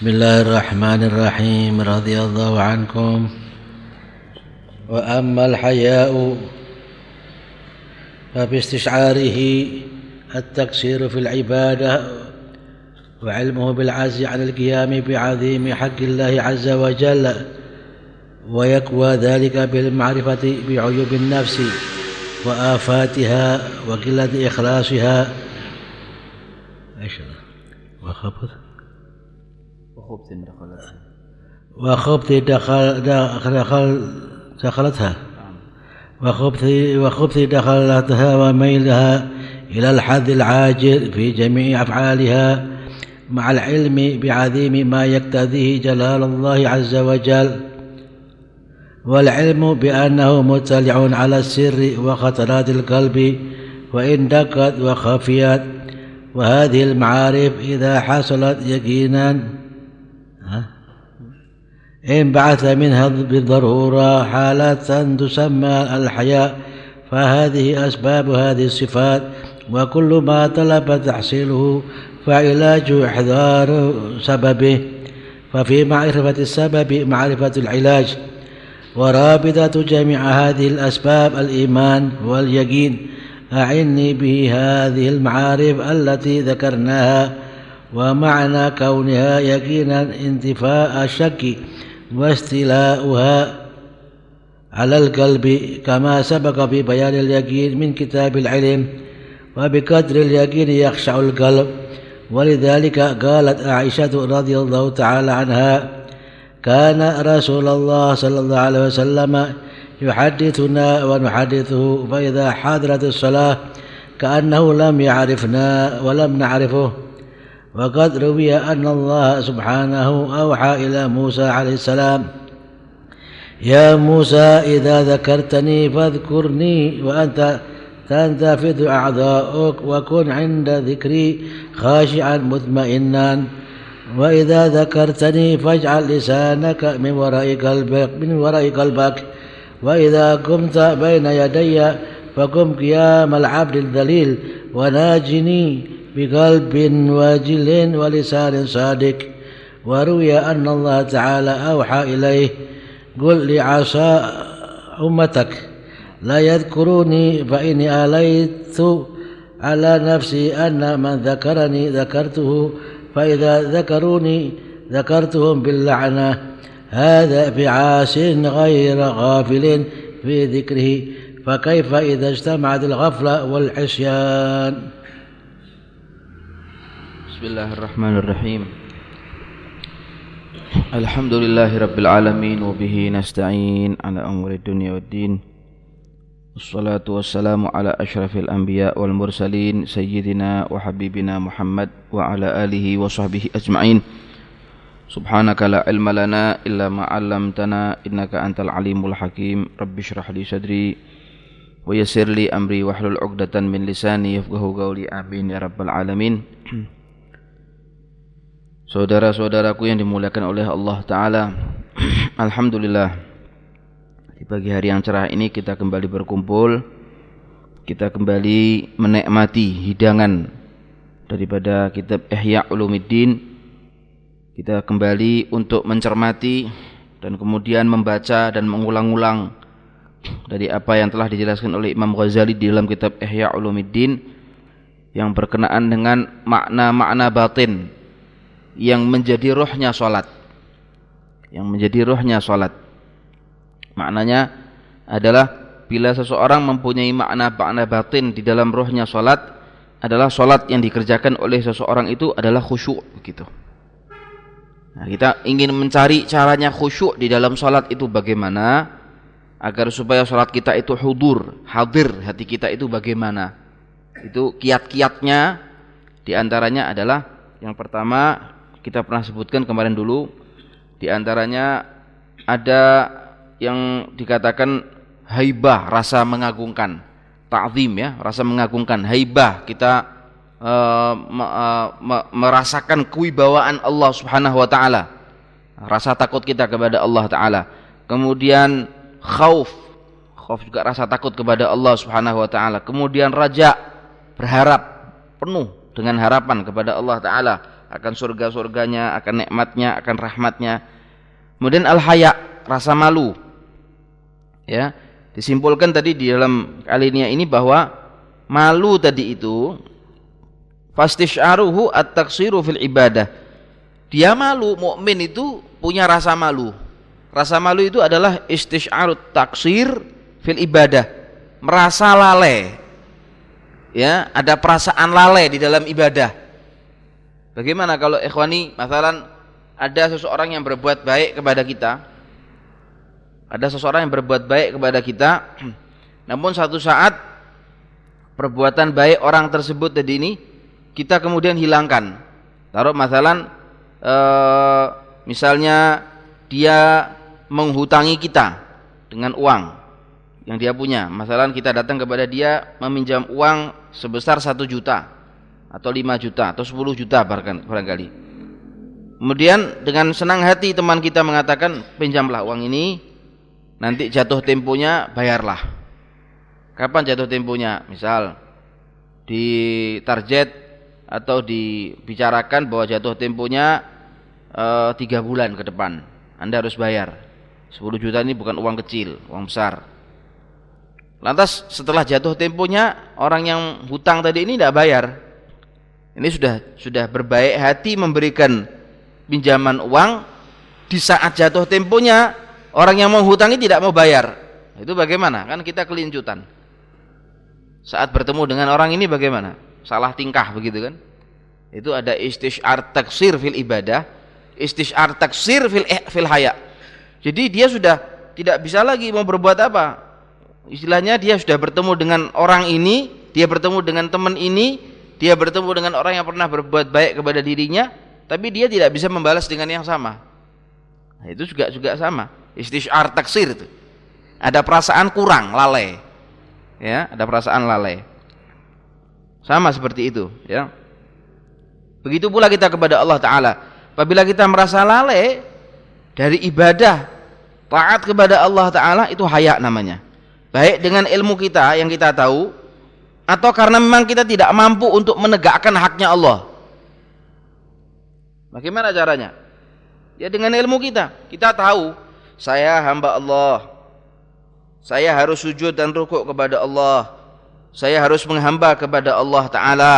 بسم الله الرحمن الرحيم رضي الله عنكم وأما الحياء فباستشعاره التقصير في العبادة وعلمه بالعجز عن القيام بعظيم حق الله عز وجل ويكوى ذلك بالمعرفة بعيوب النفس وآفاتها وقلة إخلاصها وخبث وخبث دخل دخل دخلتها وخبث وخبث دخلتها وميلها إلى الحد العاجل في جميع أفعالها مع العلم بعظيم ما يقتضيه جلال الله عز وجل. والعلم بأنه مطلع على السر وخطرات القلب وإن دقت وخفيت وهذه المعارف إذا حصلت يقينا انبعث منها بالضرورة حالة تسمى الحياء فهذه أسباب هذه الصفات وكل ما طلب تحصيله فعلاج إحضار سببه. ففي معرفة السبب معرفة العلاج. ورابطة جميع هذه الأسباب الإيمان واليقين. أعني به هذه المعارف التي ذكرناها ومعنى كونها يقينا انتفاء الشك. واستيلاؤها على القلب كما سبق في بيان اليقين من كتاب العلم وبقدر اليقين يخشع القلب. ولذلك قالت عائشة رضي الله تعالى عنها كان رسول الله صلى الله عليه وسلم يحدثنا ونحدثه فإذا حضرت الصلاة كأنه لم يعرفنا ولم نعرفه. وقد روي أن الله سبحانه أوحى إلى موسى عليه السلام يا موسى إذا ذكرتني فاذكرني وأنت تنتفض أعضاؤك وكن عند ذكري خاشعا مطمئنا وإذا ذكرتني فاجعل لسانك من وراء قلبك من وراء قلبك وإذا قمت بين يدي فقم قيام العبد الذليل وناجني بقلب واجل ولسان صادق. وروي أن الله تعالى أوحى إليه قل لعصا أمتك لا يذكروني فإني آليت على نفسي أن من ذكرني ذكرته فإذا ذكروني ذكرتهم باللعنة. هذا بعاس غير غافل في ذكره فكيف إذا اجتمعت الغفلة والعصيان؟ بسم الله الرحمن الرحيم الحمد لله رب العالمين وبه نستعين على أمور الدنيا والدين والصلاة والسلام على أشرف الأنبياء والمرسلين سيدنا وحبيبنا محمد وعلى آله وصحبه أجمعين سبحانك لا علم لنا إلا ما علمتنا إنك أنت العليم الحكيم رب اشرح لي صدري ويسر لي أمري واحلل عقدة من لساني يفقه قولي آمين يا رب العالمين Saudara-saudaraku yang dimuliakan oleh Allah Ta'ala Alhamdulillah. Di pagi hari yang cerah ini kita kembali berkumpul Kita kembali menikmati hidangan Daripada kitab Ihya Ulumiddin Kita kembali untuk mencermati Dan kemudian membaca dan mengulang-ulang Dari apa yang telah dijelaskan oleh Imam Ghazali di dalam kitab Ihya Ulumiddin Yang berkenaan dengan makna-makna batin yang menjadi rohnya sholat. Yang menjadi rohnya sholat. Maknanya adalah bila seseorang mempunyai makna-makna batin di dalam rohnya sholat adalah sholat yang dikerjakan oleh seseorang itu adalah khusyuk begitu. Nah, kita ingin mencari caranya khusyuk di dalam sholat itu bagaimana? Agar supaya sholat kita itu hudur hadir hati kita itu bagaimana? Itu kiat-kiatnya di antaranya adalah yang pertama kita pernah sebutkan kemarin dulu di antaranya ada yang dikatakan haibah rasa mengagungkan ta'zim ya rasa mengagungkan haibah kita uh, me, uh, me, merasakan kewibawaan Allah Subhanahu wa taala rasa takut kita kepada Allah taala. Kemudian khauf khauf juga rasa takut kepada Allah Subhanahu wa taala. Kemudian raja berharap penuh dengan harapan kepada Allah taala akan surga-surganya, akan nikmatnya, akan rahmatnya. Kemudian al-haya, rasa malu. Ya, disimpulkan tadi di dalam alinea ini bahwa malu tadi itu fastisharuhu at-taksiru fil ibadah. Dia malu, mukmin itu punya rasa malu. Rasa malu itu adalah istisharut taksir fil ibadah. Merasa lalai. Ya, ada perasaan lalai di dalam ibadah. Bagaimana kalau ikhwani, masalan ada seseorang yang berbuat baik kepada kita. Ada seseorang yang berbuat baik kepada kita. Namun satu saat perbuatan baik orang tersebut tadi ini kita kemudian hilangkan. Taruh masalan eh, misalnya dia menghutangi kita dengan uang yang dia punya. Masalah kita datang kepada dia meminjam uang sebesar satu juta atau lima juta atau sepuluh juta barangkali. Kemudian dengan senang hati teman kita mengatakan pinjamlah uang ini nanti jatuh temponya bayarlah. Kapan jatuh temponya? Misal di target atau dibicarakan bahwa jatuh temponya eh, tiga bulan ke depan. Anda harus bayar. 10 juta ini bukan uang kecil, uang besar. Lantas setelah jatuh temponya orang yang hutang tadi ini tidak bayar. Ini sudah sudah berbaik hati memberikan pinjaman uang di saat jatuh temponya orang yang menghutangi tidak mau bayar. Itu bagaimana? Kan kita kelincutan. Saat bertemu dengan orang ini bagaimana? Salah tingkah begitu kan? Itu ada istishar taksir fil ibadah, istishar taksir fil fil haya jadi dia sudah tidak bisa lagi mau berbuat apa. Istilahnya dia sudah bertemu dengan orang ini, dia bertemu dengan teman ini, dia bertemu dengan orang yang pernah berbuat baik kepada dirinya, tapi dia tidak bisa membalas dengan yang sama. Nah, itu juga juga sama. Istishar taksir itu. Ada perasaan kurang, lalai. Ya, ada perasaan lalai. Sama seperti itu, ya. Begitu pula kita kepada Allah taala. Apabila kita merasa lalai, dari ibadah taat kepada Allah taala itu haya namanya baik dengan ilmu kita yang kita tahu atau karena memang kita tidak mampu untuk menegakkan haknya Allah. Bagaimana caranya? Ya dengan ilmu kita. Kita tahu saya hamba Allah. Saya harus sujud dan rukuk kepada Allah. Saya harus menghamba kepada Allah taala.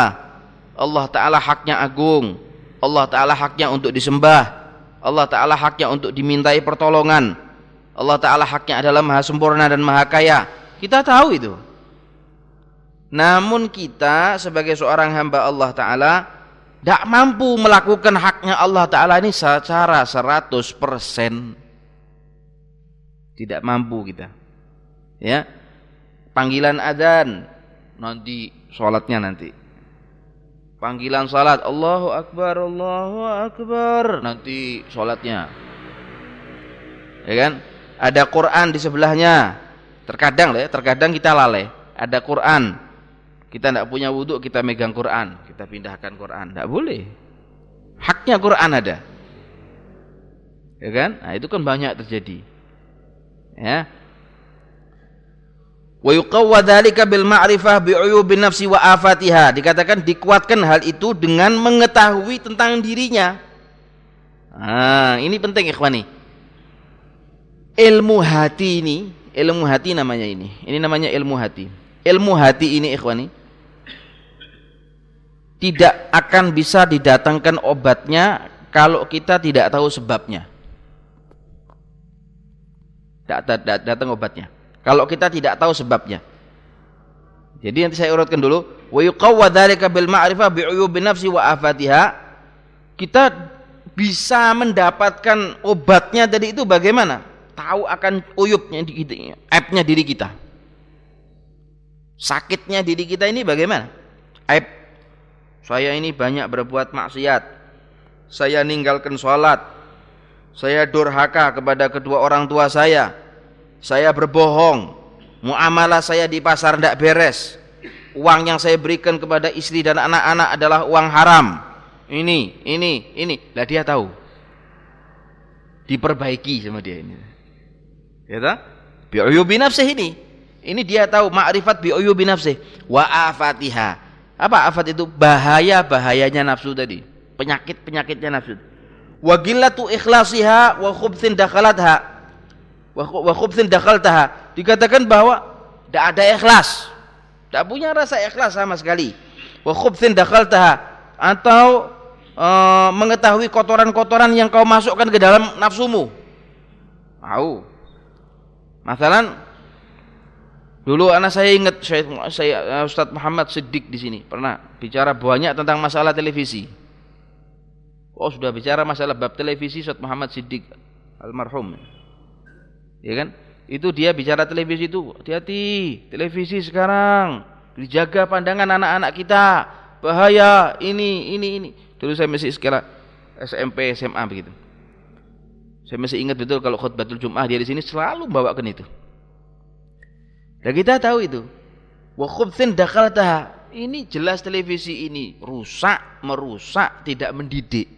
Allah taala haknya agung. Allah taala haknya untuk disembah. Allah Ta'ala haknya untuk dimintai pertolongan. Allah Ta'ala haknya adalah maha sempurna dan maha kaya. Kita tahu itu namun kita sebagai seorang hamba Allah Ta'ala tidak mampu melakukan haknya Allah Ta'ala ini secara 100% tidak mampu kita. Ya. Panggilan adzan nanti sholatnya nanti. Panggilan salat Allahu Akbar Allahu Akbar nanti salatnya ya kan? Ada Quran di sebelahnya. Terkadang ya terkadang kita lalai. Ada Quran kita tidak punya wudhu kita megang Quran. Kita pindahkan Quran. Tidak boleh. Haknya Quran ada. Ya kan? Nah itu kan banyak terjadi. Ya. Wa bil ma'rifah bi uyubin nafsi wa afatiha. Dikatakan dikuatkan hal itu dengan mengetahui tentang dirinya. Nah ini penting ikhwani. Ilmu hati ini ilmu hati namanya ini. Ini namanya ilmu hati. Ilmu hati ini ikhwani tidak akan bisa didatangkan obatnya kalau kita tidak tahu sebabnya datang obatnya kalau kita tidak tahu sebabnya. Jadi nanti saya urutkan dulu, wa yuqawwa dzalika bil ma'rifah bi uyubin nafsi wa afatiha. Kita bisa mendapatkan obatnya tadi itu bagaimana? Tahu akan uyubnya aibnya diri kita. Sakitnya diri kita ini bagaimana? Aib saya ini banyak berbuat maksiat. Saya ninggalkan sholat. Saya durhaka kepada kedua orang tua saya saya berbohong, muamalah saya di pasar tidak beres, uang yang saya berikan kepada istri dan anak-anak adalah uang haram. Ini, ini, ini. Lah dia tahu. Diperbaiki sama dia ini. Ya tak? Bi'uyubi nafsih ini. Ini dia tahu ma'rifat bi'uyubi nafsih. Wa afatiha. Apa afat itu? Bahaya-bahayanya nafsu tadi. penyakit-penyakitnya nafsu. Wa qillatu ikhlasiha wa khubthin dakhalatha. Wa khubthin dakhaltaha. Dikatakan bahwa tidak ada ikhlas. Tidak punya rasa ikhlas sama sekali. Wa khubthin dakhaltaha atau uh, mengetahui kotoran-kotoran yang kau masukkan ke dalam nafsumu. Tahu. Masalan dulu anak saya ingat saya, saya eh, Ustadz Muhammad Siddiq di sini pernah bicara banyak tentang masalah televisi. Oh sudah bicara masalah bab televisi Ustadz Muhammad Siddiq almarhum. Ya kan? Itu dia bicara televisi itu, hati-hati, televisi sekarang dijaga pandangan anak-anak kita. Bahaya ini, ini, ini. Dulu saya masih sekolah SMP, SMA begitu. Saya masih ingat betul kalau khutbatul Jum'ah dia di sini selalu membawakan itu. Dan kita tahu itu. Wa khubthin dakhaltaha. Ini jelas televisi ini rusak, merusak, tidak mendidik.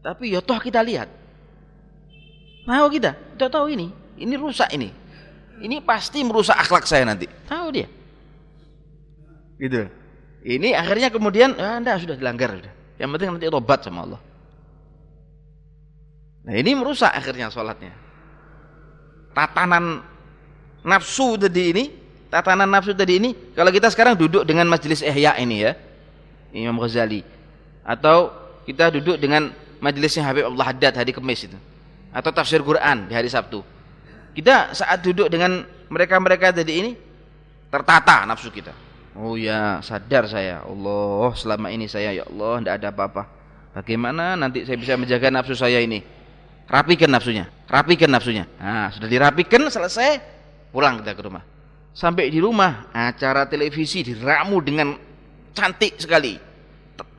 Tapi ya toh kita lihat. Tahu kita, kita tahu ini, ini rusak ini. Ini pasti merusak akhlak saya nanti. Tahu dia. Gitu. Ini akhirnya kemudian ah, anda sudah dilanggar sudah. Yang penting nanti tobat sama Allah. Nah ini merusak akhirnya sholatnya. Tatanan nafsu tadi ini, tatanan nafsu tadi ini, kalau kita sekarang duduk dengan majelis ihya ini ya, Imam Ghazali, atau kita duduk dengan majelisnya Habib Allah Haddad hari Kamis itu, atau tafsir Quran di hari Sabtu. Kita saat duduk dengan mereka-mereka tadi ini, tertata nafsu kita Oh ya, sadar saya. Allah, selama ini saya ya Allah tidak ada apa-apa. Bagaimana nanti saya bisa menjaga nafsu saya ini? Rapikan nafsunya, rapikan nafsunya. Nah, sudah dirapikan selesai, pulang kita ke rumah. Sampai di rumah, acara televisi diramu dengan cantik sekali.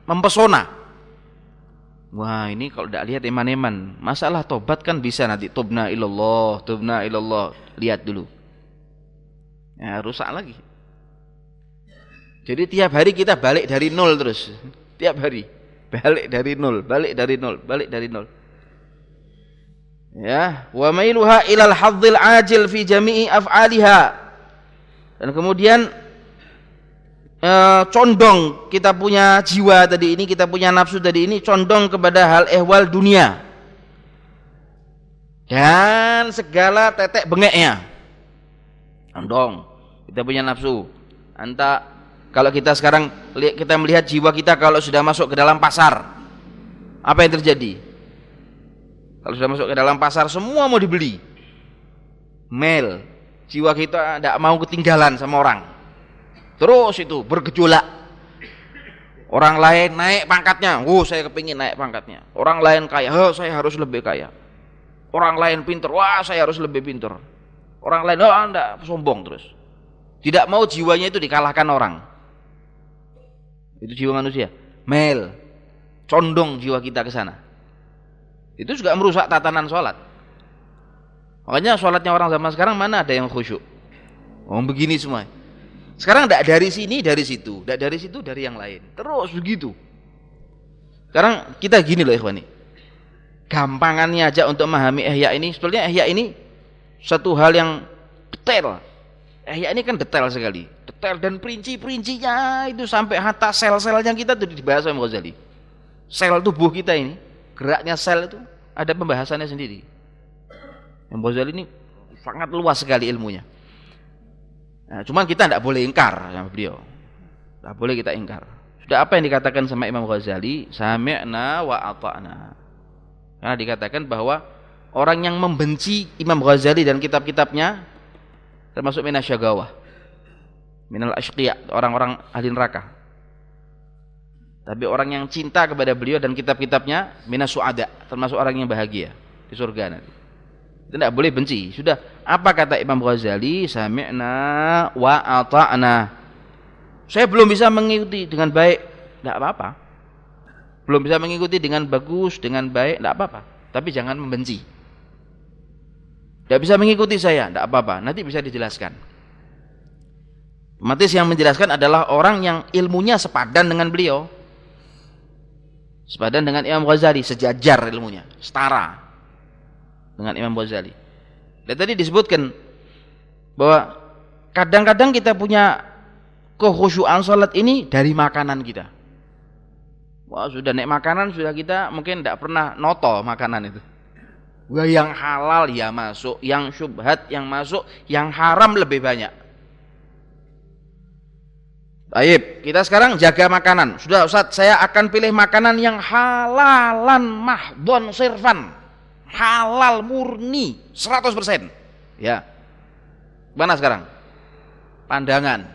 Mempesona. Wah, ini kalau tidak lihat eman-eman, masalah tobat kan bisa nanti tubna ilallah, tubna ilallah. Lihat dulu. Ya, rusak lagi. Jadi tiap hari kita balik dari nol terus. Tiap hari. Balik dari nol, balik dari nol, balik dari nol. Ya, wa mailuha ilal hadzil ajil fi jami'i af'aliha. Dan kemudian eh, condong kita punya jiwa tadi ini, kita punya nafsu tadi ini condong kepada hal ehwal dunia. Dan segala tetek bengeknya. Condong. Kita punya nafsu. Anta kalau kita sekarang kita melihat jiwa kita kalau sudah masuk ke dalam pasar, apa yang terjadi? Kalau sudah masuk ke dalam pasar, semua mau dibeli. Mel, jiwa kita tidak mau ketinggalan sama orang. Terus itu bergejolak. Orang lain naik pangkatnya, oh saya kepingin naik pangkatnya. Orang lain kaya, oh saya harus lebih kaya. Orang lain pinter, wah saya harus lebih pinter. Orang lain, oh anda sombong terus. Tidak mau jiwanya itu dikalahkan orang. Itu jiwa manusia. Mel. Condong jiwa kita ke sana. Itu juga merusak tatanan sholat. Makanya sholatnya orang zaman sekarang mana ada yang khusyuk. Oh begini semua. Sekarang tidak dari sini, dari situ. Tidak dari situ, dari yang lain. Terus begitu. Sekarang kita gini loh ikhwani. Gampangannya aja untuk memahami ihya ini. Sebenarnya ihya ini satu hal yang detail. Ihya ini kan detail sekali detail dan perinci-perincinya itu sampai hatta sel-selnya kita itu dibahas sama Ghazali. Sel tubuh kita ini, geraknya sel itu ada pembahasannya sendiri. Yang Ghazali ini sangat luas sekali ilmunya. Nah, cuman kita tidak boleh ingkar sama beliau. Tidak boleh kita ingkar. Sudah apa yang dikatakan sama Imam Ghazali? Sami'na wa ata'na. Karena dikatakan bahwa orang yang membenci Imam Ghazali dan kitab-kitabnya termasuk minasyagawah minal ashqiya orang-orang ahli neraka tapi orang yang cinta kepada beliau dan kitab-kitabnya minas suada termasuk orang yang bahagia di surga nanti. Tidak boleh benci. Sudah apa kata Imam Ghazali? Sami'na wa ata'na. Saya belum bisa mengikuti dengan baik. Tidak apa-apa. Belum bisa mengikuti dengan bagus dengan baik tidak apa-apa. Tapi jangan membenci. Tidak bisa mengikuti saya tidak apa-apa. Nanti bisa dijelaskan. Matis yang menjelaskan adalah orang yang ilmunya sepadan dengan beliau. Sepadan dengan Imam Ghazali, sejajar ilmunya, setara dengan Imam Ghazali. Dan tadi disebutkan bahwa kadang-kadang kita punya kekhusyuan salat ini dari makanan kita. Wah sudah naik makanan sudah kita mungkin tidak pernah noto makanan itu. Wah yang halal ya masuk, yang syubhat yang masuk, yang haram lebih banyak. Baik, kita sekarang jaga makanan. Sudah Ustaz, saya akan pilih makanan yang halalan mahdon sirfan. Halal murni 100%. Ya. Mana sekarang? Pandangan.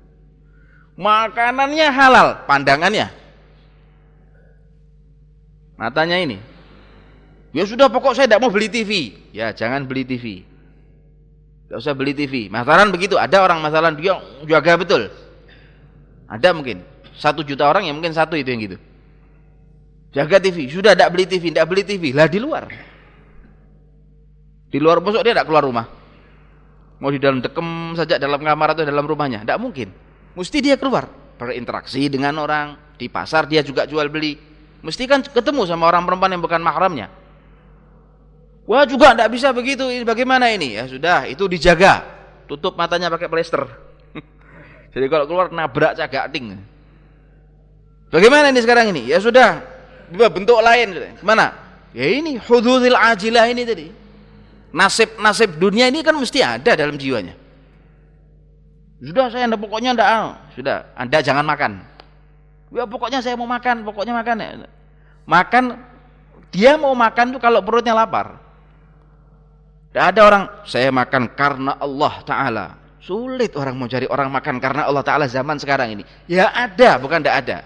Makanannya halal, pandangannya matanya ini ya sudah pokok saya tidak mau beli TV ya jangan beli TV tidak usah beli TV masalah begitu ada orang masalah dia jaga betul. Ada mungkin satu juta orang yang mungkin satu itu yang gitu. Jaga TV sudah tidak beli TV tidak beli TV lah di luar. Di luar masuk dia tidak keluar rumah. Mau di dalam dekem saja dalam kamar atau dalam rumahnya tidak mungkin. Mesti dia keluar berinteraksi dengan orang. Di pasar dia juga jual beli. Mesti kan ketemu sama orang perempuan yang bukan mahramnya. Wah juga tidak bisa begitu. Bagaimana ini? Ya sudah, itu dijaga. Tutup matanya pakai plester. Jadi kalau keluar nabrak cagak ting. Bagaimana ini sekarang ini? Ya sudah, bentuk lain. Mana? Ya ini hududil ajilah ini tadi. Nasib-nasib dunia ini kan mesti ada dalam jiwanya. Sudah saya anda pokoknya ndak sudah Anda jangan makan. Ya pokoknya saya mau makan, pokoknya makan ya. Makan dia mau makan tuh kalau perutnya lapar. Tidak ada orang saya makan karena Allah Taala. Sulit orang mau cari orang makan karena Allah Taala zaman sekarang ini. Ya ada, bukan tidak ada.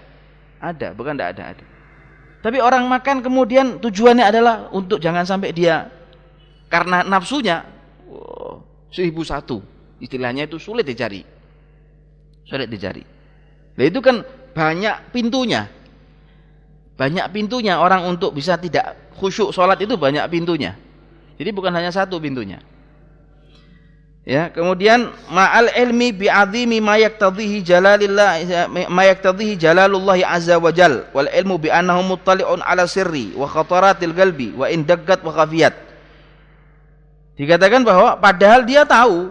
Ada, bukan tidak ada. ada. Tapi orang makan kemudian tujuannya adalah untuk jangan sampai dia karena nafsunya oh, seribu satu istilahnya itu sulit dicari sulit dicari nah itu kan banyak pintunya. Banyak pintunya orang untuk bisa tidak khusyuk sholat itu banyak pintunya. Jadi bukan hanya satu pintunya. Ya, kemudian ma'al ilmi bi'azimi ma yaktadhihi jalalillah ma yaktadhihi jalalullah azza wa jal wal ilmu bi annahu muttali'un ala sirri wa khataratil qalbi wa in daggat wa khafiyat. Dikatakan bahwa padahal dia tahu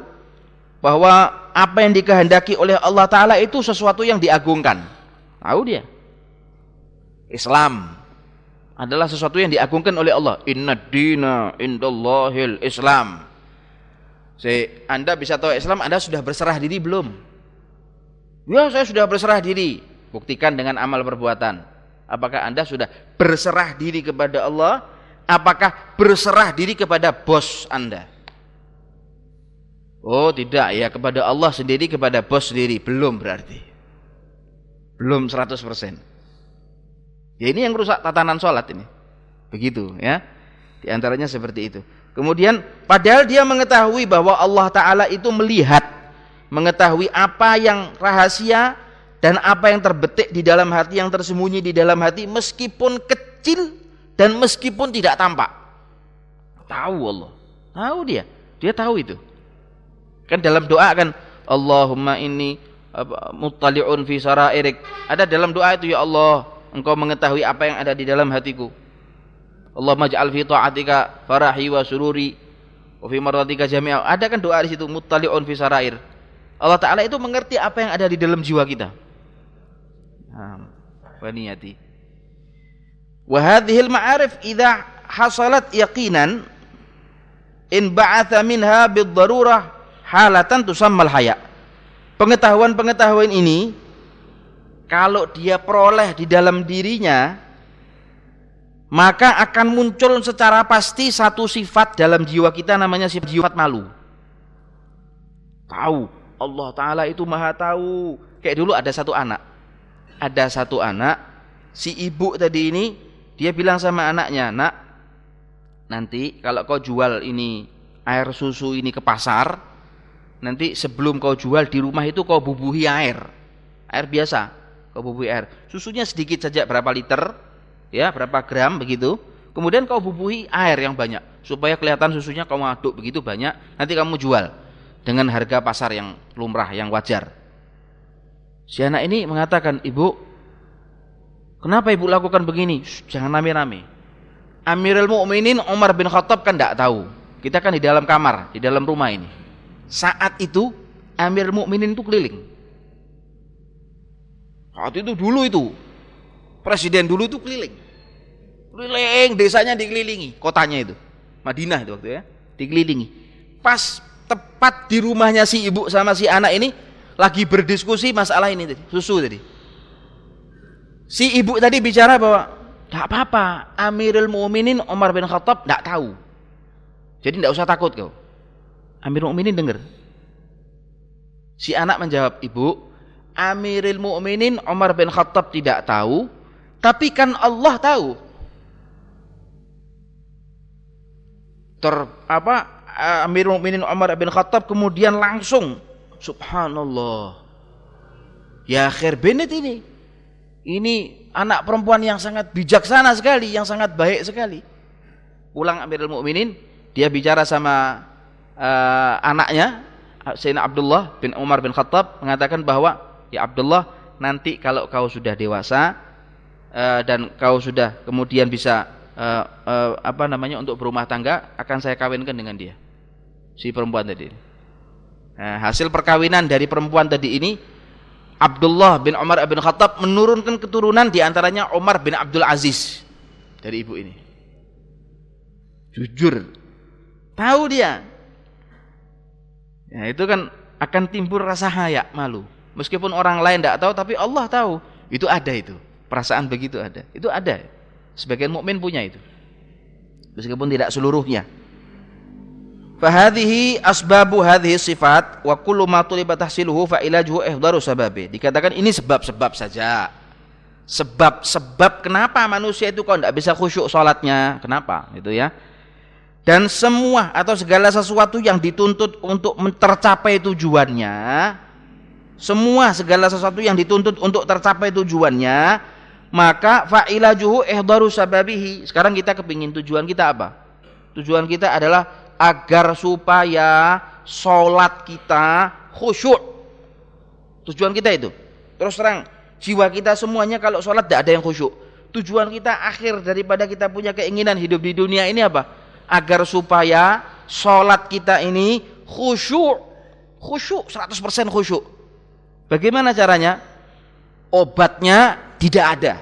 bahwa apa yang dikehendaki oleh Allah taala itu sesuatu yang diagungkan. Tahu dia. Islam adalah sesuatu yang diagungkan oleh Allah. Inna dina indallahil Islam. Si, anda bisa tahu Islam, Anda sudah berserah diri belum? Ya, saya sudah berserah diri. Buktikan dengan amal perbuatan. Apakah Anda sudah berserah diri kepada Allah? Apakah berserah diri kepada bos Anda? Oh, tidak ya, kepada Allah sendiri, kepada bos sendiri. Belum berarti. Belum 100%. Ya ini yang rusak tatanan sholat ini. Begitu ya. Di antaranya seperti itu. Kemudian padahal dia mengetahui bahwa Allah Ta'ala itu melihat. Mengetahui apa yang rahasia dan apa yang terbetik di dalam hati yang tersembunyi di dalam hati meskipun kecil dan meskipun tidak tampak. Tahu Allah. Tahu dia. Dia tahu itu. Kan dalam doa kan Allahumma ini muttali'un fi sarairik. Ada dalam doa itu ya Allah, engkau mengetahui apa yang ada di dalam hatiku. Allah maj'al fi ta'atika farahi wa sururi wa fi mardatika jami'a. Ada kan doa di situ muttali'un fi sarair. Allah taala itu mengerti apa yang ada di dalam jiwa kita. Nah, wa niyati. Wa hadhil ma'arif idza hasalat yaqinan in ba'atha minha bid darurah halatan tusammal haya' pengetahuan-pengetahuan ini kalau dia peroleh di dalam dirinya maka akan muncul secara pasti satu sifat dalam jiwa kita namanya sifat malu. Tahu Allah Ta'ala itu maha tahu. Kayak dulu ada satu anak. Ada satu anak si ibu tadi ini dia bilang sama anaknya nak nanti kalau kau jual ini air susu ini ke pasar nanti sebelum kau jual di rumah itu kau bubuhi air. Air biasa kau bubuhi air. Susunya sedikit saja berapa liter ya berapa gram begitu. Kemudian kau bubuhi air yang banyak supaya kelihatan susunya kau aduk begitu banyak nanti kamu jual dengan harga pasar yang lumrah yang wajar. Si anak ini mengatakan ibu kenapa ibu lakukan begini? Shh, jangan rame-rame. Amirul Mukminin Umar bin Khattab kan tidak tahu. Kita kan di dalam kamar di dalam rumah ini. Saat itu Amir Mukminin itu keliling. Saat itu dulu itu Presiden dulu itu keliling. Keliling, desanya dikelilingi, kotanya itu. Madinah itu waktu ya, dikelilingi. Pas tepat di rumahnya si ibu sama si anak ini lagi berdiskusi masalah ini tadi, susu tadi. Si ibu tadi bicara bahwa tidak apa-apa, Amirul Mu'minin Umar bin Khattab tidak tahu. Jadi tidak usah takut kau. Amirul Mu'minin dengar. Si anak menjawab, ibu, Amirul Mu'minin Umar bin Khattab tidak tahu, tapi kan Allah tahu. Ter apa Amirul Mukminin Umar bin Khattab kemudian langsung subhanallah. Ya khair benet ini. Ini anak perempuan yang sangat bijaksana sekali, yang sangat baik sekali. Pulang Amirul Mukminin, dia bicara sama uh, anaknya Sayyidina Abdullah bin Umar bin Khattab mengatakan bahwa ya Abdullah nanti kalau kau sudah dewasa uh, dan kau sudah kemudian bisa uh, uh, apa namanya untuk berumah tangga akan saya kawinkan dengan dia. Si perempuan tadi. Nah, hasil perkawinan dari perempuan tadi ini Abdullah bin Umar bin Khattab menurunkan keturunan di antaranya Umar bin Abdul Aziz dari ibu ini. Jujur. Tahu dia. Ya itu kan akan timbul rasa haya malu meskipun orang lain tidak tahu tapi Allah tahu itu ada itu Perasaan begitu ada. Itu ada. Sebagian mukmin punya itu. Meskipun tidak seluruhnya. Fahadhihi asbabu hadhihi sifat wa kullu ma tuliba tahsiluhu fa ilajuhu ihdaru sababi. Dikatakan ini sebab-sebab saja. Sebab-sebab kenapa manusia itu kok tidak bisa khusyuk salatnya? Kenapa? Itu ya. Dan semua atau segala sesuatu yang dituntut untuk tercapai tujuannya, semua segala sesuatu yang dituntut untuk tercapai tujuannya maka fa'ilajuhu ihdaru sababihi. Sekarang kita kepingin tujuan kita apa? Tujuan kita adalah agar supaya sholat kita khusyuk. Tujuan kita itu. Terus terang, jiwa kita semuanya kalau sholat tidak ada yang khusyuk. Tujuan kita akhir daripada kita punya keinginan hidup di dunia ini apa? Agar supaya sholat kita ini khusyuk. Khusyuk, 100% khusyuk. Bagaimana caranya? Obatnya tidak ada.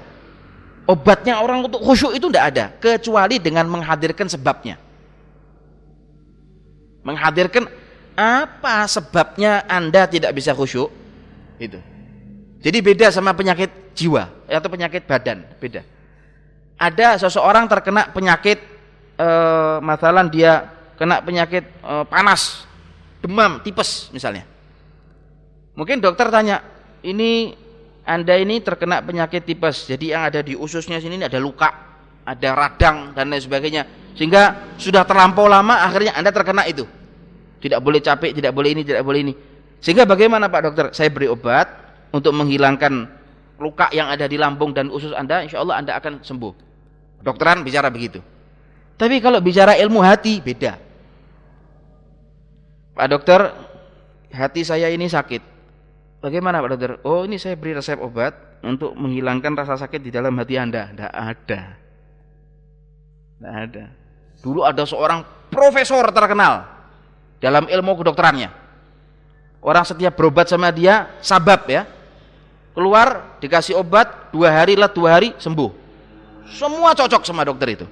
Obatnya orang untuk khusyuk itu tidak ada, kecuali dengan menghadirkan sebabnya. Menghadirkan apa sebabnya Anda tidak bisa khusyuk? Itu. Jadi beda sama penyakit jiwa atau penyakit badan, beda. Ada seseorang terkena penyakit eh, masalah dia kena penyakit eh, panas, demam, tipes misalnya. Mungkin dokter tanya, ini anda ini terkena penyakit tipes, jadi yang ada di ususnya sini ada luka, ada radang dan lain sebagainya. Sehingga sudah terlampau lama akhirnya Anda terkena itu. Tidak boleh capek, tidak boleh ini, tidak boleh ini. Sehingga bagaimana Pak Dokter? Saya beri obat untuk menghilangkan luka yang ada di lambung dan usus Anda, insya Allah Anda akan sembuh. Dokteran bicara begitu. Tapi kalau bicara ilmu hati beda. Pak Dokter, hati saya ini sakit Bagaimana Pak Dokter? Oh ini saya beri resep obat untuk menghilangkan rasa sakit di dalam hati Anda. Tidak ada. Tidak ada. Dulu ada seorang profesor terkenal dalam ilmu kedokterannya. Orang setiap berobat sama dia, sabab ya. Keluar, dikasih obat, dua hari lah dua hari, sembuh. Semua cocok sama dokter itu.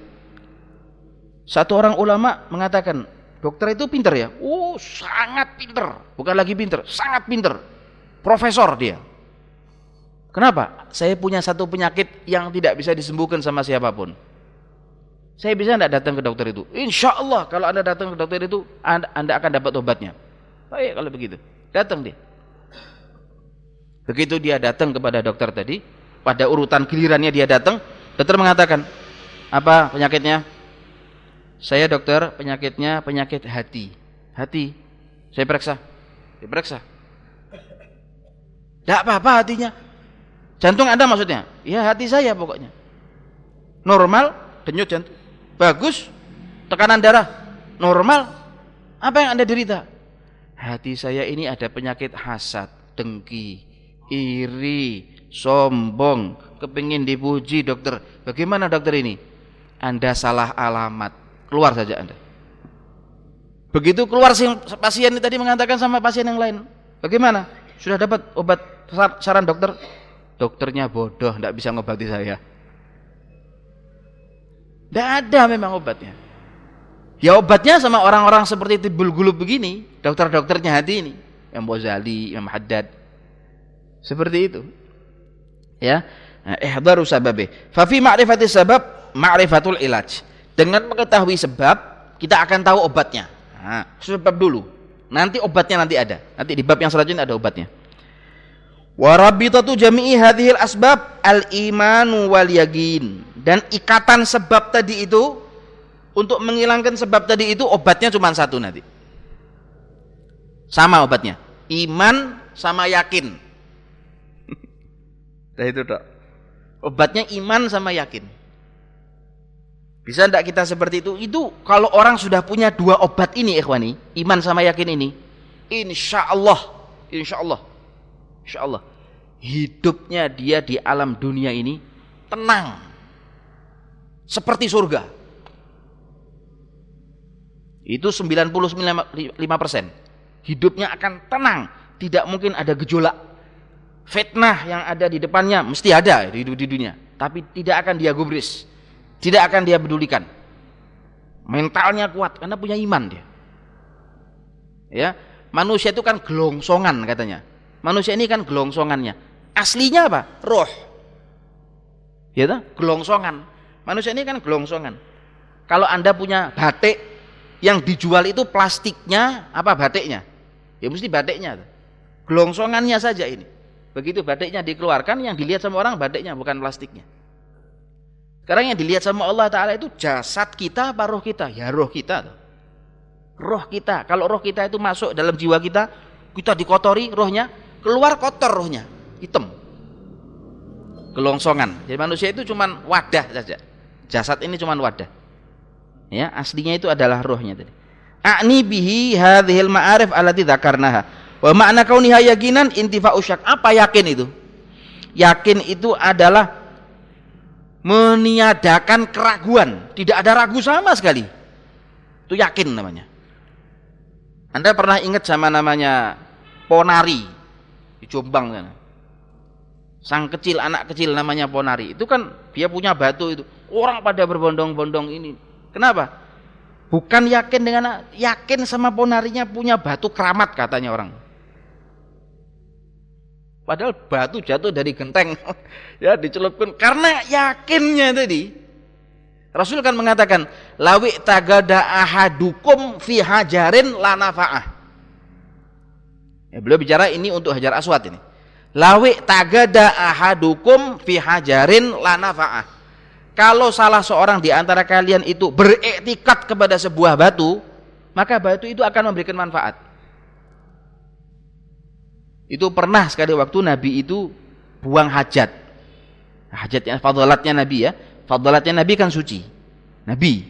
Satu orang ulama mengatakan, dokter itu pinter ya? Oh sangat pinter. Bukan lagi pinter, sangat pinter Profesor dia. Kenapa? Saya punya satu penyakit yang tidak bisa disembuhkan sama siapa pun. Saya bisa tidak datang ke dokter itu? Insya Allah kalau anda datang ke dokter itu, anda, akan dapat obatnya. Baik kalau begitu, datang dia. Begitu dia datang kepada dokter tadi, pada urutan gilirannya dia datang, dokter mengatakan, apa penyakitnya? Saya dokter, penyakitnya penyakit hati. Hati. Saya periksa. Diperiksa. Tidak apa-apa hatinya. Jantung Anda maksudnya? Ya hati saya pokoknya. Normal, denyut jantung. Bagus, tekanan darah. Normal. Apa yang Anda derita? Hati saya ini ada penyakit hasad, dengki, iri, sombong, kepingin dipuji dokter. Bagaimana dokter ini? Anda salah alamat. Keluar saja Anda. Begitu keluar pasien ini tadi mengatakan sama pasien yang lain. Bagaimana? Sudah dapat obat saran dokter? dokternya bodoh, tidak bisa ngobati saya. Tidak ada memang obatnya. Ya obatnya sama orang-orang seperti Tibul Gulub begini, dokter-dokternya hati ini, yang Bozali, yang Haddad. Seperti itu. Ya. Nah, ihdaru sababe. Fa fi ma'rifati sabab ma'rifatul ilaj. Dengan mengetahui sebab, kita akan tahu obatnya. Nah, sebab dulu. Nanti obatnya nanti ada. Nanti di bab yang selanjutnya ada obatnya. Warabitatu jami'i hadhil asbab al-imanu wal yaqin. Dan ikatan sebab tadi itu untuk menghilangkan sebab tadi itu obatnya cuma satu nanti. Sama obatnya. Iman sama yakin. Nah itu dok. Obatnya iman sama yakin. Bisa tidak kita seperti itu? Itu kalau orang sudah punya dua obat ini ikhwani, iman sama yakin ini, insya Allah, insya Allah, insya Allah, hidupnya dia di alam dunia ini tenang, seperti surga. Itu 99 persen. Hidupnya akan tenang, tidak mungkin ada gejolak. Fitnah yang ada di depannya mesti ada di dunia, tapi tidak akan dia gubris, tidak akan dia pedulikan. Mentalnya kuat karena punya iman dia. Ya, manusia itu kan gelongsongan katanya. Manusia ini kan gelongsongannya. Aslinya apa? Roh. Ya, toh? gelongsongan. Manusia ini kan gelongsongan. Kalau Anda punya batik yang dijual itu plastiknya apa batiknya? Ya mesti batiknya. Gelongsongannya saja ini. Begitu batiknya dikeluarkan yang dilihat sama orang batiknya bukan plastiknya. Sekarang yang dilihat sama Allah Ta'ala itu jasad kita apa roh kita? Ya roh kita. Roh kita. Kalau roh kita itu masuk dalam jiwa kita, kita dikotori rohnya, keluar kotor rohnya, hitam. Gelongsongan. Jadi manusia itu cuma wadah saja. Jasad ini cuma wadah. Ya, aslinya itu adalah rohnya tadi. A'ni bihi hadhil ma'arif allati dzakarnaha. Wa makna kauniha yakinan intifa'u syak. Apa yakin itu? Yakin itu adalah meniadakan keraguan, tidak ada ragu sama sekali. Itu yakin namanya. Anda pernah ingat sama namanya Ponari di Jombang kan? Sang kecil, anak kecil namanya Ponari. Itu kan dia punya batu itu. Orang pada berbondong-bondong ini. Kenapa? Bukan yakin dengan yakin sama ponarinya punya batu keramat katanya orang. Padahal batu jatuh dari genteng, ya dicelupkan karena yakinnya tadi. Rasul kan mengatakan, lawi tagada ahadukum fi hajarin lanafaah. Ya, beliau bicara ini untuk hajar aswad ini. Lawi tagada ahadukum fi hajarin lanafaah kalau salah seorang di antara kalian itu beretikat kepada sebuah batu, maka batu itu akan memberikan manfaat. Itu pernah sekali waktu Nabi itu buang hajat. Hajatnya fadalatnya Nabi ya. Fadalatnya Nabi kan suci. Nabi,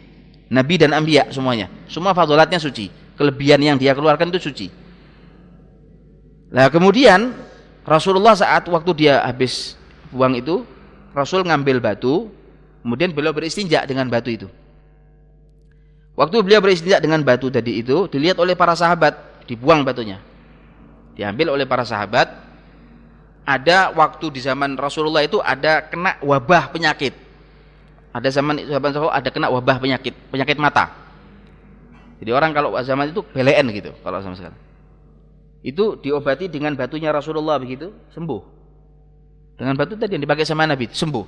Nabi dan Ambiya semuanya. Semua fadalatnya suci. Kelebihan yang dia keluarkan itu suci. Nah kemudian Rasulullah saat waktu dia habis buang itu, Rasul ngambil batu, Kemudian beliau beristinja dengan batu itu. Waktu beliau beristinja dengan batu tadi itu, dilihat oleh para sahabat, dibuang batunya. Diambil oleh para sahabat. Ada waktu di zaman Rasulullah itu ada kena wabah penyakit. Ada zaman zaman Rasulullah ada kena wabah penyakit, penyakit mata. Jadi orang kalau zaman itu belen gitu kalau sama sekali. Itu diobati dengan batunya Rasulullah begitu, sembuh. Dengan batu tadi yang dipakai sama Nabi, sembuh.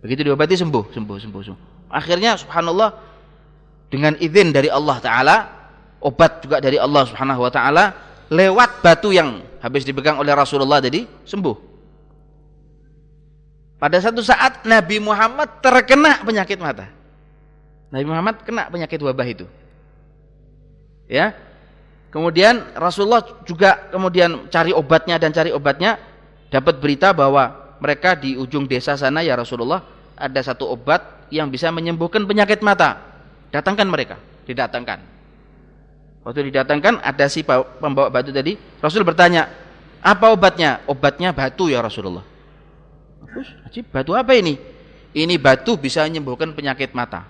Begitu diobati sembuh, sembuh, sembuh, sembuh. Akhirnya subhanallah dengan izin dari Allah taala, obat juga dari Allah Subhanahu wa taala lewat batu yang habis dipegang oleh Rasulullah tadi sembuh. Pada satu saat Nabi Muhammad terkena penyakit mata. Nabi Muhammad kena penyakit wabah itu. Ya. Kemudian Rasulullah juga kemudian cari obatnya dan cari obatnya dapat berita bahwa mereka di ujung desa sana ya Rasulullah ada satu obat yang bisa menyembuhkan penyakit mata datangkan mereka didatangkan waktu didatangkan ada si pembawa batu tadi Rasul bertanya apa obatnya obatnya batu ya Rasulullah terus batu apa ini ini batu bisa menyembuhkan penyakit mata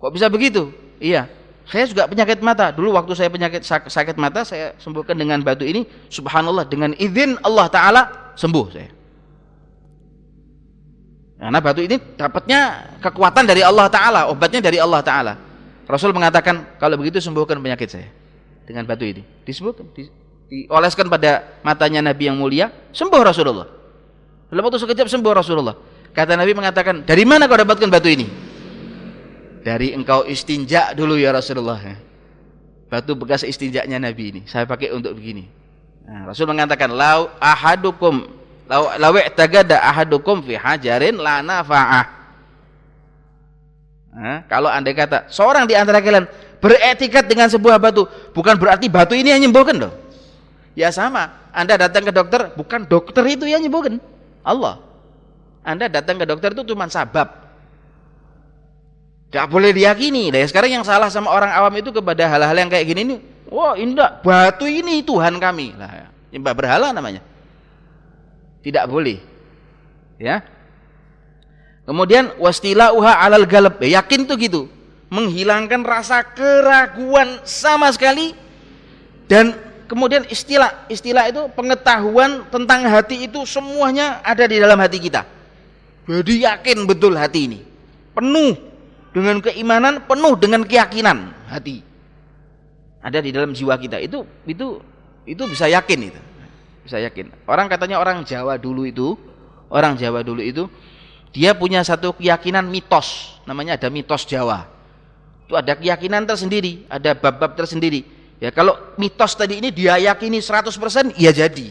kok bisa begitu iya Saya juga penyakit mata. Dulu waktu saya penyakit sakit mata, saya sembuhkan dengan batu ini. Subhanallah, dengan izin Allah Ta'ala, sembuh saya. Karena batu ini dapatnya kekuatan dari Allah Ta'ala, obatnya dari Allah Ta'ala. Rasul mengatakan, kalau begitu sembuhkan penyakit saya. Dengan batu ini. Disembuhkan, di, dioleskan pada matanya Nabi yang mulia, sembuh Rasulullah. Dalam waktu sekejap sembuh Rasulullah. Kata Nabi mengatakan, dari mana kau dapatkan batu ini? Dari engkau istinja dulu ya Rasulullah. Batu bekas istinjaknya Nabi ini. Saya pakai untuk begini. Nah, Rasul mengatakan, lau ahadukum law tagada ahadukum fi hajarin la nafa'ah nah, kalau andai kata seorang di antara kalian beretikat dengan sebuah batu bukan berarti batu ini yang nyembuhkan loh. Ya sama anda datang ke dokter bukan dokter itu yang nyembuhkan. Allah. Anda datang ke dokter itu cuma sabab. Tidak boleh diyakini nah, sekarang yang salah sama orang awam itu kepada hal-hal yang kayak gini nih wah indah. Batu ini Tuhan kami. Lah nyembah berhala namanya. Tidak boleh. Ya. Kemudian wastilauha alal galab. Ya, yakin tuh gitu. Menghilangkan rasa keraguan sama sekali dan kemudian istilah istilah itu pengetahuan tentang hati itu semuanya ada di dalam hati kita. Jadi yakin betul hati ini. Penuh dengan keimanan, penuh dengan keyakinan hati. Ada di dalam jiwa kita. Itu itu itu bisa yakin itu saya yakin. Orang katanya orang Jawa dulu itu, orang Jawa dulu itu dia punya satu keyakinan mitos, namanya ada mitos Jawa. Itu ada keyakinan tersendiri, ada bab-bab tersendiri. Ya kalau mitos tadi ini dia yakini 100% ya jadi.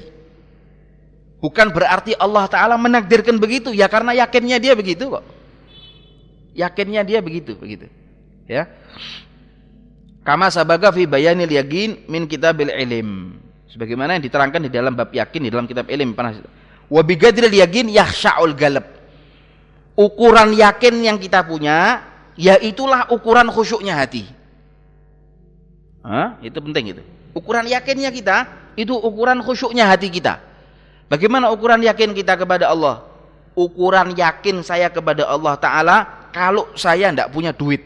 Bukan berarti Allah taala menakdirkan begitu, ya karena yakinnya dia begitu kok. Yakinnya dia begitu, begitu. Ya. Kama sabaga fi bayanil yakin min kitabil ilim sebagaimana yang diterangkan di dalam bab yakin di dalam kitab ilmu pernah wa bigadril yakin galab ukuran yakin yang kita punya yaitulah ukuran khusyuknya hati Hah? itu penting itu ukuran yakinnya kita itu ukuran khusyuknya hati kita bagaimana ukuran yakin kita kepada Allah ukuran yakin saya kepada Allah Ta'ala kalau saya tidak punya duit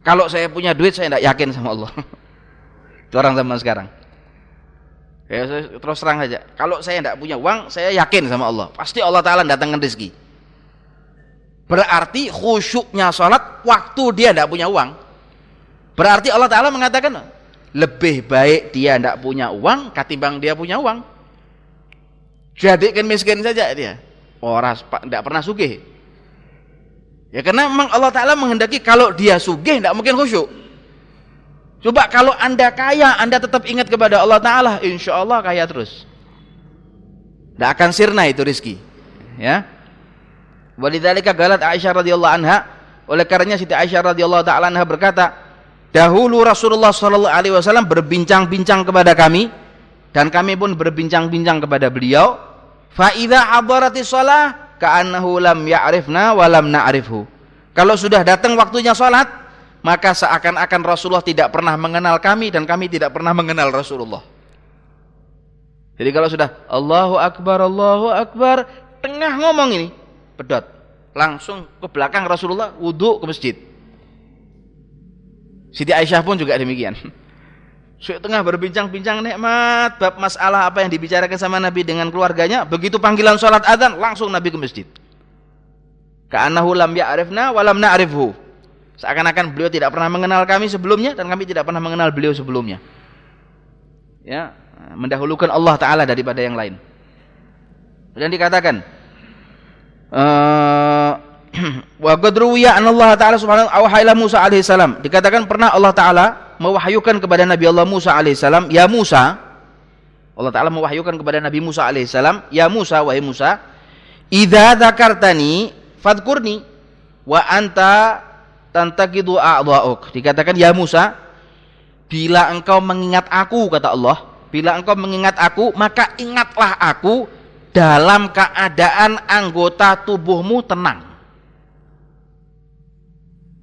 kalau saya punya duit saya tidak yakin sama Allah itu orang zaman sekarang Ya, terus terang saja. Kalau saya tidak punya uang, saya yakin sama Allah. Pasti Allah Ta'ala datangkan rezeki. Berarti khusyuknya sholat waktu dia tidak punya uang. Berarti Allah Ta'ala mengatakan, lebih baik dia tidak punya uang ketimbang dia punya uang. Jadikan miskin saja dia. Orang tidak pernah sugih. Ya karena memang Allah Ta'ala menghendaki kalau dia sugih tidak mungkin khusyuk. Coba kalau anda kaya, anda tetap ingat kepada Allah Ta'ala, insya Allah kaya terus. Tidak akan sirna itu rizki. Ya. Walidhalika galat Aisyah radhiyallahu anha, oleh karenanya Siti Aisyah radhiyallahu taala anha berkata, dahulu Rasulullah sallallahu alaihi wasallam berbincang-bincang kepada kami dan kami pun berbincang-bincang kepada beliau, fa idza hadaratis shalah ka'annahu lam ya'rifna wa lam na'rifhu. Kalau sudah datang waktunya salat, maka seakan-akan Rasulullah tidak pernah mengenal kami dan kami tidak pernah mengenal Rasulullah. Jadi kalau sudah Allahu Akbar, Allahu Akbar, tengah ngomong ini, pedot, langsung ke belakang Rasulullah, wudhu ke masjid. Siti Aisyah pun juga demikian. Sudah tengah berbincang-bincang nikmat bab masalah apa yang dibicarakan sama Nabi dengan keluarganya, begitu panggilan sholat adzan langsung Nabi ke masjid. Ka'annahu lam ya'rifna wa lam na'rifhu. Seakan-akan beliau tidak pernah mengenal kami sebelumnya dan kami tidak pernah mengenal beliau sebelumnya. Ya, mendahulukan Allah taala daripada yang lain. Dan dikatakan wa qad ruwiya Allah taala subhanahu wa ta'ala Musa alaihi salam. Dikatakan pernah Allah taala mewahyukan kepada Nabi Allah Musa alaihi salam, "Ya Musa" Allah taala mewahyukan kepada Nabi Musa alaihi salam, "Ya Musa, wahai Musa, idza dzakartani fadkurni wa anta tantakidu a'dha'uk. Dikatakan ya Musa, bila engkau mengingat aku kata Allah, bila engkau mengingat aku, maka ingatlah aku dalam keadaan anggota tubuhmu tenang.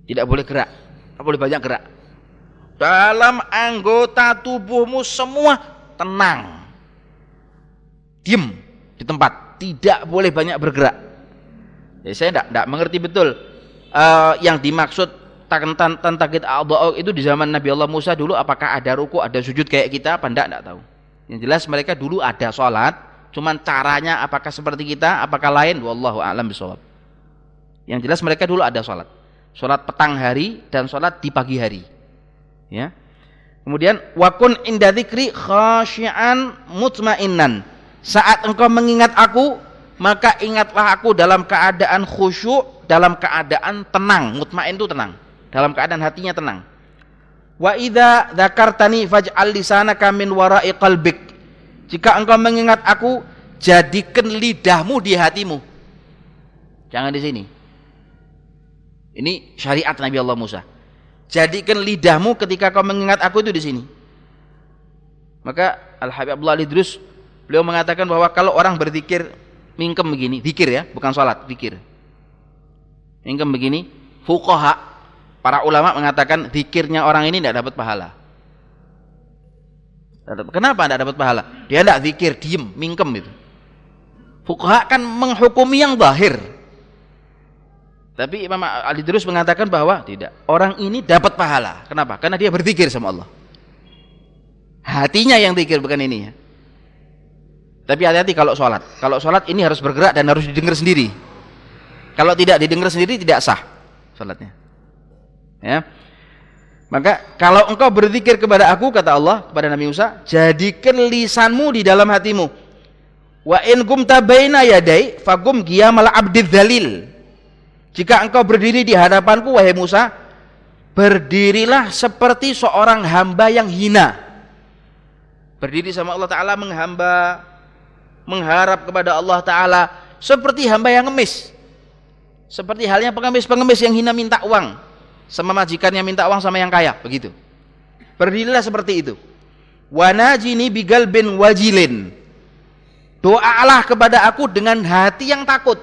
Tidak boleh gerak, tidak boleh banyak gerak. Dalam anggota tubuhmu semua tenang. Diam di tempat, tidak boleh banyak bergerak. Jadi saya tidak, tidak mengerti betul uh, yang dimaksud tentang kita itu di zaman Nabi Allah Musa dulu apakah ada ruku, ada sujud kayak kita apa enggak enggak tahu. Yang jelas mereka dulu ada sholat, cuman caranya apakah seperti kita, apakah lain, wallahu a'lam bishawab. Yang jelas mereka dulu ada sholat. Sholat petang hari dan sholat di pagi hari. Ya. Kemudian wakun inda dzikri khasyian mutmainnan. Saat engkau mengingat aku, maka ingatlah aku dalam keadaan khusyuk, dalam keadaan tenang. Mutmain itu tenang. Dalam keadaan hatinya tenang. Wa idza dzakartani faj'al lisanaka min wara'i qalbik. Jika engkau mengingat aku, jadikan lidahmu di hatimu. Jangan di sini. Ini syariat Nabi Allah Musa. Jadikan lidahmu ketika kau mengingat aku itu di sini. Maka Al Habib Abdullah Ali Drus beliau mengatakan bahwa kalau orang berzikir mingkem begini, zikir ya, bukan salat, zikir. Mingkem begini, fuqaha para ulama mengatakan zikirnya orang ini tidak dapat pahala. Kenapa tidak dapat pahala? Dia tidak zikir, diem, mingkem itu. Fuqaha kan menghukumi yang zahir, tapi Imam Ali Drus mengatakan bahwa tidak. Orang ini dapat pahala. Kenapa? Karena dia berzikir sama Allah. Hatinya yang zikir bukan ini ya. Tapi hati-hati kalau sholat. Kalau sholat ini harus bergerak dan harus didengar sendiri. Kalau tidak didengar sendiri tidak sah sholatnya. Ya. Maka kalau engkau berzikir kepada aku kata Allah kepada Nabi Musa, jadikan lisanmu di dalam hatimu. Wa in gumta baina yadai fagum giyamal abdid dzalil jika engkau berdiri di hadapanku wahai Musa, berdirilah seperti seorang hamba yang hina. Berdiri sama Allah Ta'ala menghamba, mengharap kepada Allah Ta'ala seperti hamba yang ngemis. Seperti halnya pengemis-pengemis yang hina minta uang sama majikannya minta uang sama yang kaya, begitu. Berdirilah seperti itu. Wanajini bigal bin wajilin. Doalah kepada aku dengan hati yang takut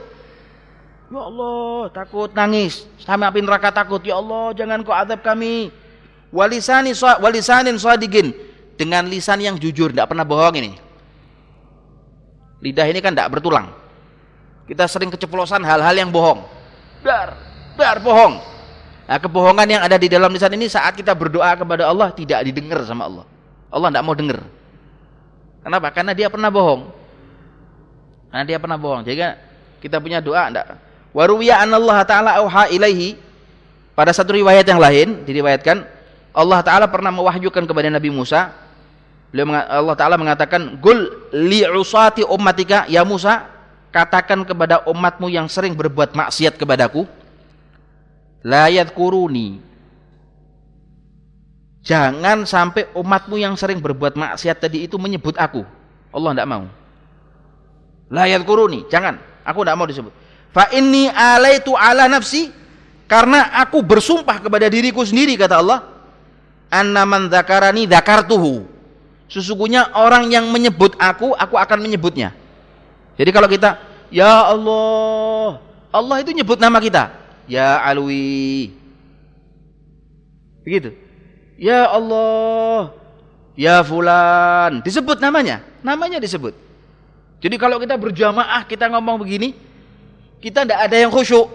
Ya Allah, takut nangis. Sama api neraka takut. Ya Allah, jangan kau azab kami. Walisani walisanin sadiqin dengan lisan yang jujur, tidak pernah bohong ini. Lidah ini kan tidak bertulang. Kita sering keceplosan hal-hal yang bohong. Dar, dar bohong. Nah, kebohongan yang ada di dalam lisan ini saat kita berdoa kepada Allah tidak didengar sama Allah. Allah tidak mau dengar. Kenapa? Karena dia pernah bohong. Karena dia pernah bohong. Jadi kita punya doa enggak Waruwiya Allah Ta'ala auha ilaihi pada satu riwayat yang lain diriwayatkan Allah Ta'ala pernah mewahyukan kepada Nabi Musa beliau Allah Ta'ala mengatakan gul li'usati ummatika ya Musa katakan kepada umatmu yang sering berbuat maksiat kepadaku layat kuruni jangan sampai umatmu yang sering berbuat maksiat tadi itu menyebut aku. Allah tidak mau. Layat kuruni jangan. Aku tidak mau disebut. Fa inni alaitu ala nafsi. Karena aku bersumpah kepada diriku sendiri kata Allah. Anna man dzakarani dzakartuhu. Sesungguhnya orang yang menyebut aku aku akan menyebutnya. Jadi kalau kita ya Allah Allah itu nyebut nama kita ya alwi. Begitu. Ya Allah. Ya fulan. Disebut namanya. Namanya disebut. Jadi kalau kita berjamaah kita ngomong begini kita tidak ada yang khusyuk.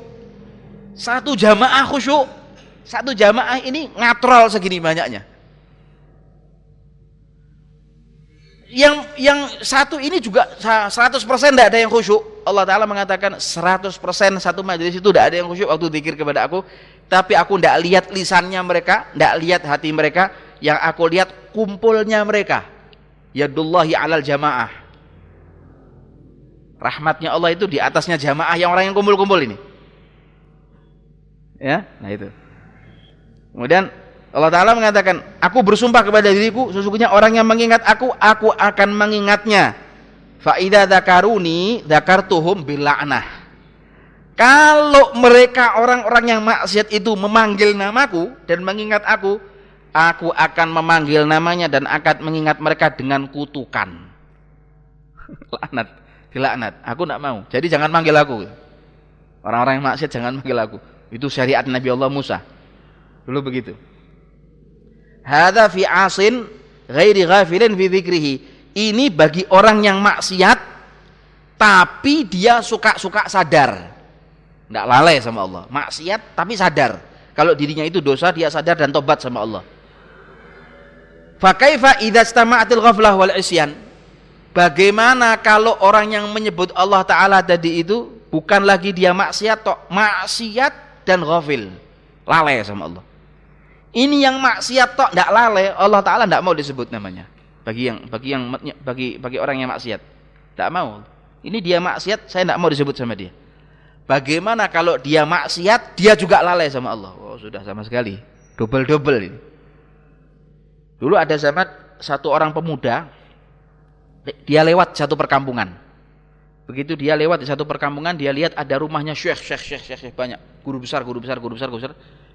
Satu jamaah khusyuk satu jamaah ini ngatrol segini banyaknya. Yang yang satu ini juga 100% tidak ada yang khusyuk Allah Ta'ala mengatakan 100% satu majelis itu tidak ada yang khusyuk waktu zikir kepada aku tapi aku tidak lihat lisannya mereka tidak lihat hati mereka yang aku lihat kumpulnya mereka yadullahi alal jamaah Rahmatnya Allah itu di atasnya jamaah yang orang yang kumpul-kumpul ini. Ya, nah itu. Kemudian Allah Ta'ala mengatakan, Aku bersumpah kepada diriku, sesungguhnya orang yang mengingat aku, aku akan mengingatnya. Fa'idha dakaruni dakartuhum bila'nah. Kalau mereka orang-orang yang maksiat itu memanggil namaku dan mengingat aku, aku akan memanggil namanya dan akan mengingat mereka dengan kutukan. Laknat dilaknat. Aku tidak mau. Jadi jangan manggil aku. Orang-orang yang maksiat jangan manggil aku. Itu syariat Nabi Allah Musa. Dulu begitu. Hada fi asin ghairi ghafilin fi dzikrihi. Ini bagi orang yang maksiat tapi dia suka-suka sadar. Tidak lalai sama Allah. Maksiat tapi sadar. kalau dirinya itu dosa dia sadar dan tobat sama Allah Fakaifa idza istama'atil ghaflah wal isyan Bagaimana kalau orang yang menyebut Allah taala tadi itu bukan lagi dia maksiat tok, maksiat dan ghafil. Lalai sama Allah. Ini yang maksiat tok tidak lalai, Allah taala tidak mau disebut namanya. Bagi yang bagi yang bagi bagi orang yang maksiat. Tidak mau. Ini dia maksiat, saya tidak mau disebut sama dia. Bagaimana kalau dia maksiat, dia juga lalai sama Allah. Oh, sudah sama sekali. Double-double ini. Dulu ada zaman satu orang pemuda dia lewat satu perkampungan. Begitu dia lewat di satu perkampungan, dia lihat ada rumahnya syekh, syekh, syekh, syekh banyak. Guru besar, guru besar, guru besar, guru besar.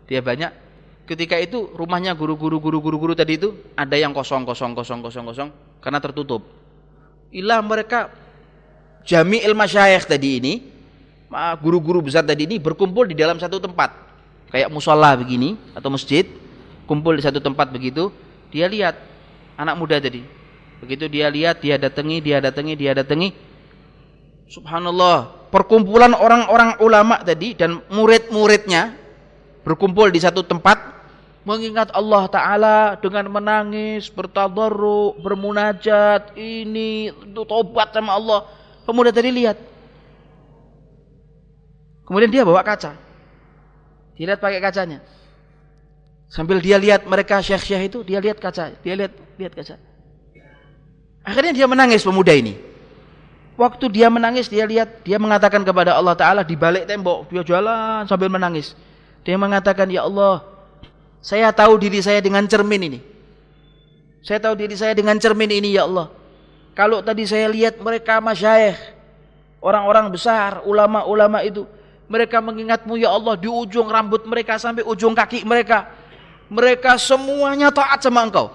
Dia banyak. Ketika itu rumahnya guru-guru, guru-guru, guru tadi itu ada yang kosong, kosong, kosong, kosong, kosong karena tertutup. Ilah mereka jami ilmu syekh tadi ini, guru-guru besar tadi ini berkumpul di dalam satu tempat. Kayak musola begini atau masjid, kumpul di satu tempat begitu. Dia lihat anak muda tadi, Begitu dia lihat, dia datangi, dia datangi, dia datangi. Subhanallah, perkumpulan orang-orang ulama tadi dan murid-muridnya berkumpul di satu tempat mengingat Allah Ta'ala dengan menangis, bertadarru, bermunajat, ini, itu tobat sama Allah. Pemuda tadi lihat. Kemudian dia bawa kaca. Dilihat pakai kacanya. Sambil dia lihat mereka syekh-syekh itu, dia lihat kaca. Dia lihat lihat kaca. Akhirnya dia menangis pemuda ini. Waktu dia menangis, dia lihat, dia mengatakan kepada Allah Ta'ala di balik tembok, dia jalan sambil menangis. Dia mengatakan, Ya Allah, saya tahu diri saya dengan cermin ini. Saya tahu diri saya dengan cermin ini, Ya Allah. Kalau tadi saya lihat mereka masyayikh, orang-orang besar, ulama-ulama itu, mereka mengingatmu ya Allah di ujung rambut mereka sampai ujung kaki mereka. Mereka semuanya taat sama engkau.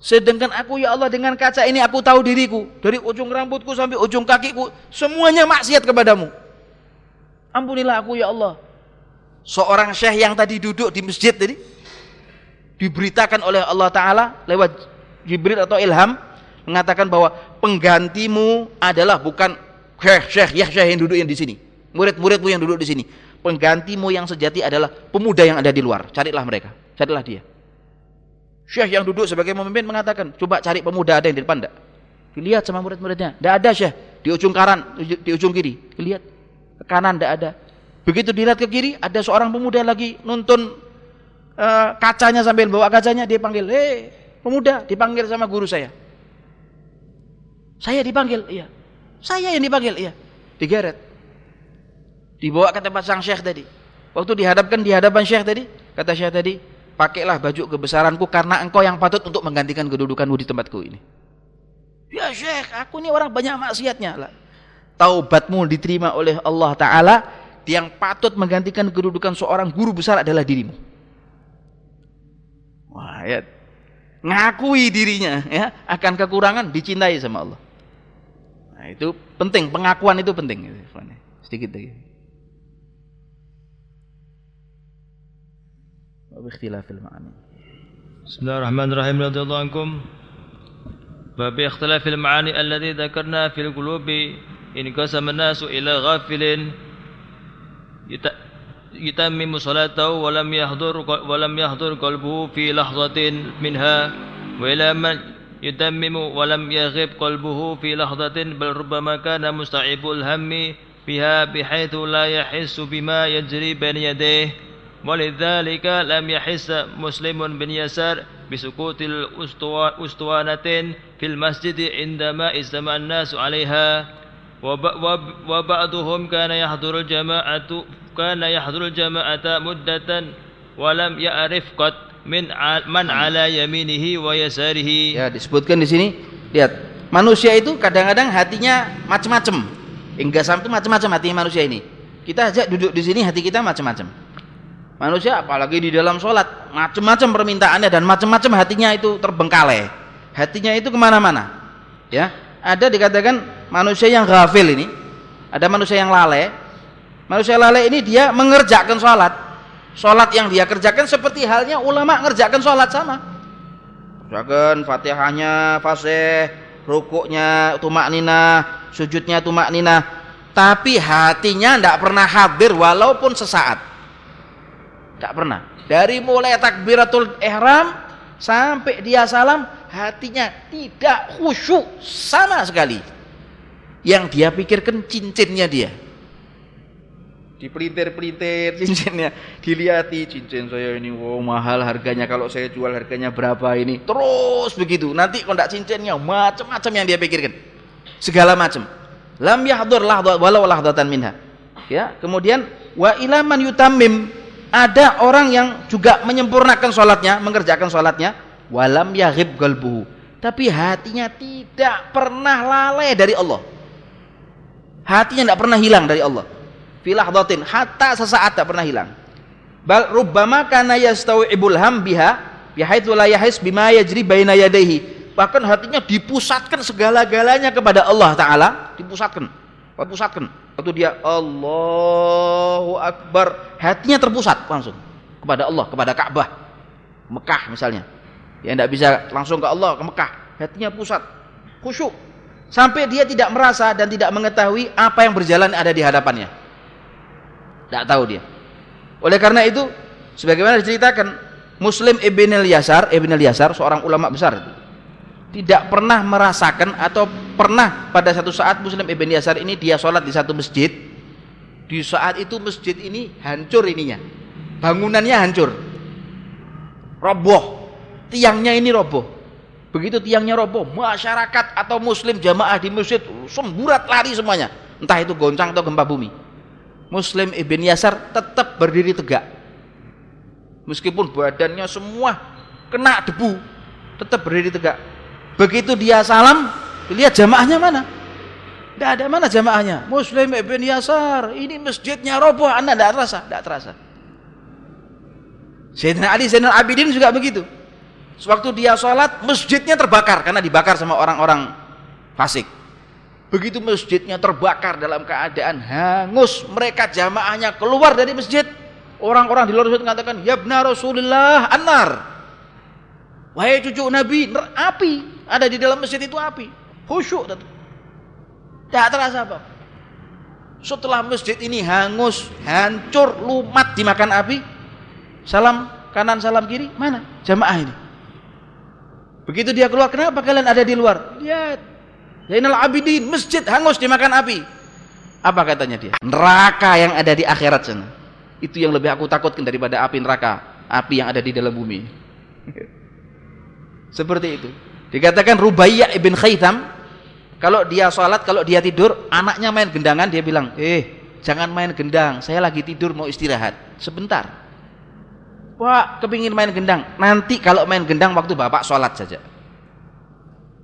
Sedangkan aku ya Allah dengan kaca ini aku tahu diriku dari ujung rambutku sampai ujung kakiku semuanya maksiat kepadamu. Ampunilah aku ya Allah. Seorang syekh yang tadi duduk di masjid tadi diberitakan oleh Allah taala lewat Jibril atau ilham mengatakan bahwa penggantimu adalah bukan syekh syekh ya syekh yang duduk yang di sini. Murid-muridmu yang duduk di sini. Penggantimu yang sejati adalah pemuda yang ada di luar. Carilah mereka. Carilah dia. Syekh yang duduk sebagai pemimpin mengatakan, coba cari pemuda ada yang di depan enggak? Dilihat sama murid-muridnya, enggak ada Syekh. Di ujung kanan, di ujung kiri. Dilihat ke kanan enggak ada. Begitu dilihat ke kiri, ada seorang pemuda lagi nuntun uh, kacanya sambil bawa kacanya, dia panggil, "Hei, pemuda," dipanggil sama guru saya. Saya dipanggil, iya. Saya yang dipanggil, iya. Digeret. Dibawa ke tempat sang Syekh tadi. Waktu dihadapkan di hadapan Syekh tadi, kata Syekh tadi, pakailah baju kebesaranku karena engkau yang patut untuk menggantikan kedudukanmu di tempatku ini. Ya Syekh, aku ini orang banyak maksiatnya. Lah. Taubatmu diterima oleh Allah Ta'ala, yang patut menggantikan kedudukan seorang guru besar adalah dirimu. Wah, ya. Ngakui dirinya ya akan kekurangan dicintai sama Allah. Nah, itu penting, pengakuan itu penting Sedikit lagi. Wabikhtilafil ma'ani. Bismillahirrahmanirrahim. Radhiyallahu ankum. Bab ikhtilafil ma'ani alladhi dzakarna fil qulubi in qasama an-nasu ila ghafilin يتمم صلاته ولم يحضر ولم يحضر قلبه في لحظة منها وإلى من يتمم ولم يغب قلبه في لحظة بل ربما كان مستعيب الهم بها بحيث لا يحس بما يجري بين يديه ولذلك لم يحس مسلم بن يسار بسقوط الأسطوانة في المسجد عندما اجتمع الناس عليها وبعضهم كان يحضر الجماعة كان يحضر الجماعة مدة ولم يعرف قد من من على يمينه ويساره ya disebutkan di sini lihat manusia itu kadang-kadang hatinya macam-macam hingga sampai macam-macam hati manusia ini kita aja duduk di sini hati kita macam-macam Manusia apalagi di dalam sholat macam-macam permintaannya dan macam-macam hatinya itu terbengkalai. Hatinya itu kemana-mana. Ya, ada dikatakan manusia yang ghafil ini, ada manusia yang lalai. Manusia lalai ini dia mengerjakan sholat. Sholat yang dia kerjakan seperti halnya ulama ngerjakan sholat sama. Kerjakan fatihahnya fasih, rukuknya tumak nina, sujudnya tumak nina. Tapi hatinya tidak pernah hadir walaupun sesaat Tidak pernah. Dari mulai takbiratul ihram sampai dia salam, hatinya tidak khusyuk sama sekali. Yang dia pikirkan cincinnya dia. Dipelintir-pelintir cincinnya, dilihati cincin saya ini wow mahal harganya kalau saya jual harganya berapa ini. Terus begitu. Nanti kalau tidak cincinnya macam-macam yang dia pikirkan. Segala macam. Lam yahdur lahdat walau lahdatan minha. Ya, kemudian wa ilaman yutamim ada orang yang juga menyempurnakan sholatnya, mengerjakan sholatnya, walam yaghib galbuhu. Tapi hatinya tidak pernah lalai dari Allah. Hatinya tidak pernah hilang dari Allah. Filah dotin, hatta sesaat tidak pernah hilang. Bal rubbama kana yastawibul ham biha bihaitsu la yahis bima yajri baina yadayhi. Bahkan hatinya dipusatkan segala-galanya kepada Allah taala, dipusatkan. Pusatkan. Waktu dia Allahu Akbar, hatinya terpusat langsung kepada Allah, kepada Ka'bah. Mekah misalnya. Ya tidak bisa langsung ke Allah, ke Mekah. Hatinya pusat, khusyuk. Sampai dia tidak merasa dan tidak mengetahui apa yang berjalan ada di hadapannya. Tidak tahu dia. Oleh karena itu, sebagaimana diceritakan, Muslim Ibn al-Yasar, Ibn al-Yasar seorang ulama besar tidak pernah merasakan atau pernah pada satu saat Muslim Ibn Yasar ini dia sholat di satu masjid di saat itu masjid ini hancur ininya bangunannya hancur roboh tiangnya ini roboh begitu tiangnya roboh masyarakat atau muslim jamaah di masjid semburat lari semuanya entah itu goncang atau gempa bumi Muslim Ibn Yasar tetap berdiri tegak meskipun badannya semua kena debu tetap berdiri tegak Begitu dia salam, lihat jamaahnya mana? Tidak ada mana jamaahnya. Muslim Ibn Yasar, ini masjidnya roboh, anda tidak terasa, tidak terasa. Sayyidina Ali Zainal Abidin juga begitu. Sewaktu dia sholat, masjidnya terbakar karena dibakar sama orang-orang fasik. Begitu masjidnya terbakar dalam keadaan hangus, mereka jamaahnya keluar dari masjid. Orang-orang di luar masjid mengatakan, "Ya Rasulullah, anar." Wahai cucu Nabi, api ada di dalam masjid itu api. Khusyuk. Tidak terasa apa. Setelah masjid ini hangus, hancur, lumat dimakan api. Salam kanan, salam kiri, mana jamaah ini? Begitu dia keluar, kenapa kalian ada di luar? Lihat. Zainal Abidin, masjid hangus dimakan api. Apa katanya dia? Neraka yang ada di akhirat sana. Itu yang lebih aku takutkan daripada api neraka. Api yang ada di dalam bumi. Seperti itu. Dikatakan Rubaiyah ibn Khaytham kalau dia sholat, kalau dia tidur, anaknya main gendangan, dia bilang, eh jangan main gendang, saya lagi tidur mau istirahat, sebentar. Wah, kepingin main gendang, nanti kalau main gendang waktu bapak sholat saja.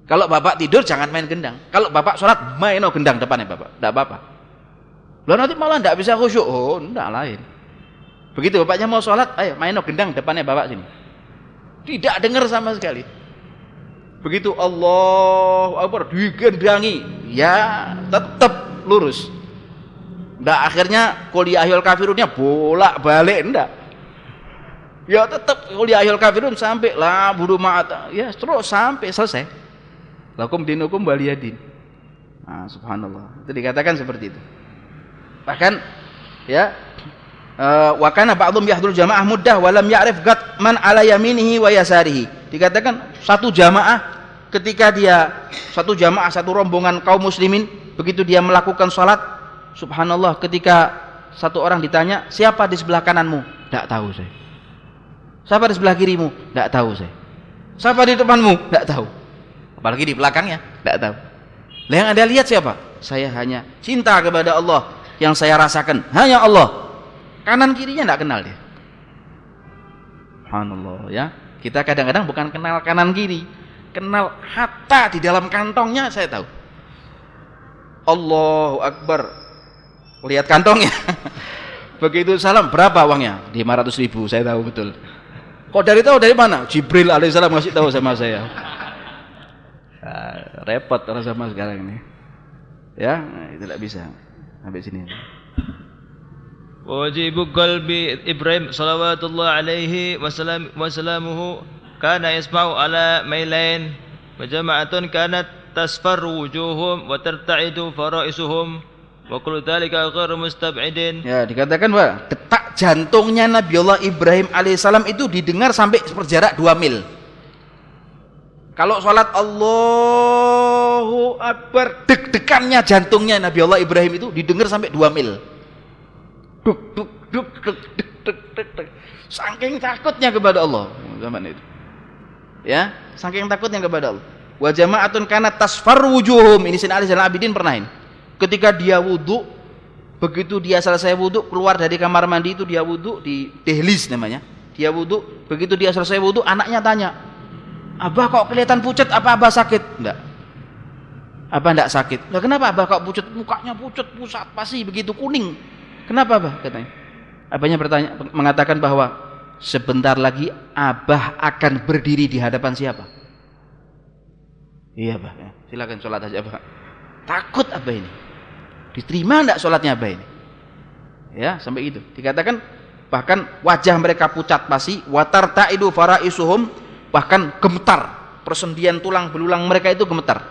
Kalau bapak tidur jangan main gendang. Kalau bapak sholat main no gendang depannya bapak, tidak apa-apa. Nanti malah tidak bisa khusyuk, oh tidak lain. Begitu bapaknya mau sholat, ayo main no gendang depannya bapak sini. Tidak dengar sama sekali. Begitu Allah Akbar digendangi, ya tetap lurus. Nggak akhirnya kuliah ahyul kafirunnya bolak balik enggak. Ya tetap kuliah ahyul kafirun sampai lah buru mata. Ya terus sampai selesai. Lakum dinukum baliyadin. Nah, subhanallah. Itu dikatakan seperti itu. Bahkan ya eh, wa kana ba'dhum yahdul jamaah muddah wa lam ya'rif gat man ala yaminihi wa yasarihi dikatakan satu jamaah ketika dia satu jamaah satu rombongan kaum muslimin begitu dia melakukan sholat subhanallah ketika satu orang ditanya siapa di sebelah kananmu tidak tahu saya siapa di sebelah kirimu? Tidak tahu saya. Siapa di depanmu? Tidak tahu. Apalagi di belakangnya? Tidak tahu. Lah yang anda lihat siapa? Saya hanya cinta kepada Allah yang saya rasakan. Hanya Allah. Kanan kirinya tidak kenal dia. Subhanallah ya. Kita kadang-kadang bukan kenal kanan kiri, kenal hatta di dalam kantongnya saya tahu. Allahu Akbar. Lihat kantongnya. Begitu salam, berapa uangnya? 500 ribu, saya tahu betul. Kok dari tahu dari mana? Jibril alaihissalam ngasih tahu sama saya. Nah, repot orang sama sekarang ini. Ya, nah, tidak bisa. Sampai sini. Wajibu qalbi Ibrahim salawatullah alaihi wasallam wasalamuhu kana ismau ala mailain wa jama'atun kanat tasfarru wujuhum wa tarta'idu faraisuhum Wa kullu dzalika ghairu mustab'idin. Ya, dikatakan bahwa detak jantungnya Nabi Allah Ibrahim alaihissalam itu didengar sampai berjarak dua mil. Kalau sholat Allahu Akbar, deg-degannya jantungnya Nabi Allah Ibrahim itu didengar sampai dua mil. Duk, duk, duk, duk, duk, duk, duk, duk. Saking takutnya kepada Allah zaman itu. Ya, saking takutnya kepada Allah. Wa jama'atun kana tasfar wujuhum. Ini sinar Ali Zainal Abidin pernah ini. Ketika dia wudhu, begitu dia selesai wudhu, keluar dari kamar mandi itu dia wudhu di dehlis namanya. Dia wudhu, begitu dia selesai wudhu, anaknya tanya, Abah kok kelihatan pucat, apa Abah sakit? Enggak. Abah enggak sakit. Nah, kenapa Abah kok pucat? Mukanya pucat, pusat, pasti begitu kuning. Kenapa Abah? Katanya. Abahnya bertanya, mengatakan bahwa sebentar lagi Abah akan berdiri di hadapan siapa? Iya, Abah. Silakan sholat aja, Abah. Takut Abah ini. Diterima enggak sholatnya Abah ini? Ya, sampai itu. Dikatakan bahkan wajah mereka pucat pasti watar ta'idu faraisuhum bahkan gemetar persendian tulang belulang mereka itu gemetar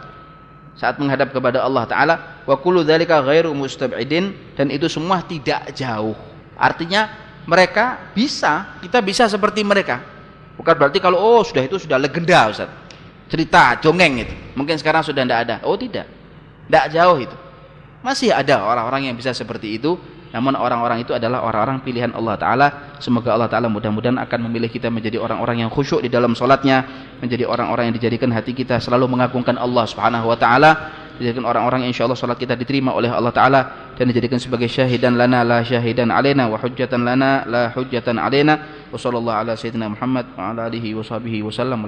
saat menghadap kepada Allah taala wa kullu dzalika ghairu mustab'idin dan itu semua tidak jauh Artinya mereka bisa, kita bisa seperti mereka. Bukan berarti kalau oh sudah itu sudah legenda Ustaz. Cerita jongeng itu. Mungkin sekarang sudah tidak ada. Oh tidak. Tidak jauh itu. Masih ada orang-orang yang bisa seperti itu namun orang-orang itu adalah orang-orang pilihan Allah Ta'ala. Semoga Allah Ta'ala mudah-mudahan akan memilih kita menjadi orang-orang yang khusyuk di dalam solatnya menjadi orang-orang yang dijadikan hati kita selalu mengagungkan Allah Subhanahu Wa Ta'ala dijadikan orang-orang yang insyaAllah solat kita diterima oleh Allah Ta'ala dan dijadikan sebagai syahidan lana la syahidan alena wa hujjatan lana la hujjatan alena wa sallallahu ala sayyidina Muhammad wa ala alihi wa sahbihi wa sallam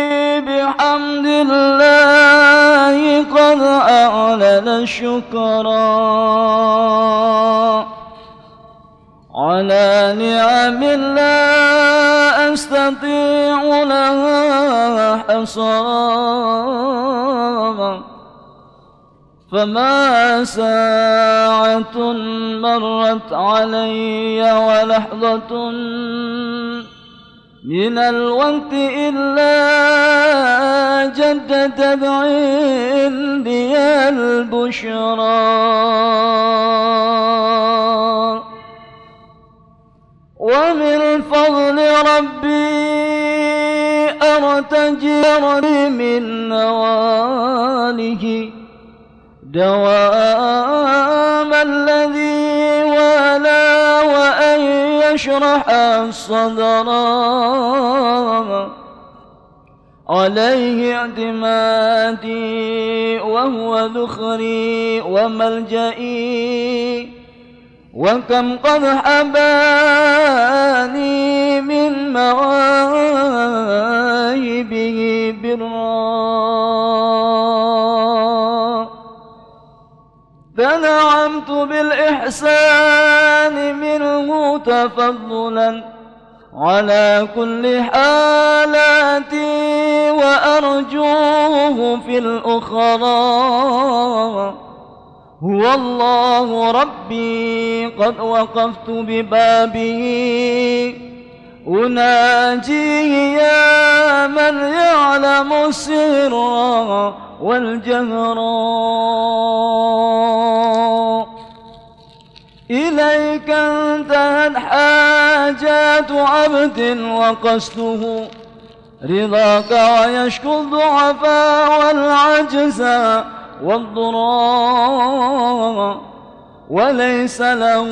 بحمد الله قد أعلن شكرا على نعم لا أستطيع لها حصرا فما ساعة مرت علي ولحظة من الوقت إلا جددت عندي البشرى. ومن فضل ربي أرتجي من نواله. دوام يشرح الصدر عليه اعتمادي وهو ذخري وملجئي وكم قد حباني من مواهبه برا فنعمت بالإحسان منه تفضلا على كل حالاتي وأرجوه في الأخرى. هو الله ربي قد وقفت ببابه. أناجيه يا من يعلم السر والجهر. إليك انتهت حاجات عبد وقصده. رضاك ويشكو الضعفاء والعجز والضراء. وليس له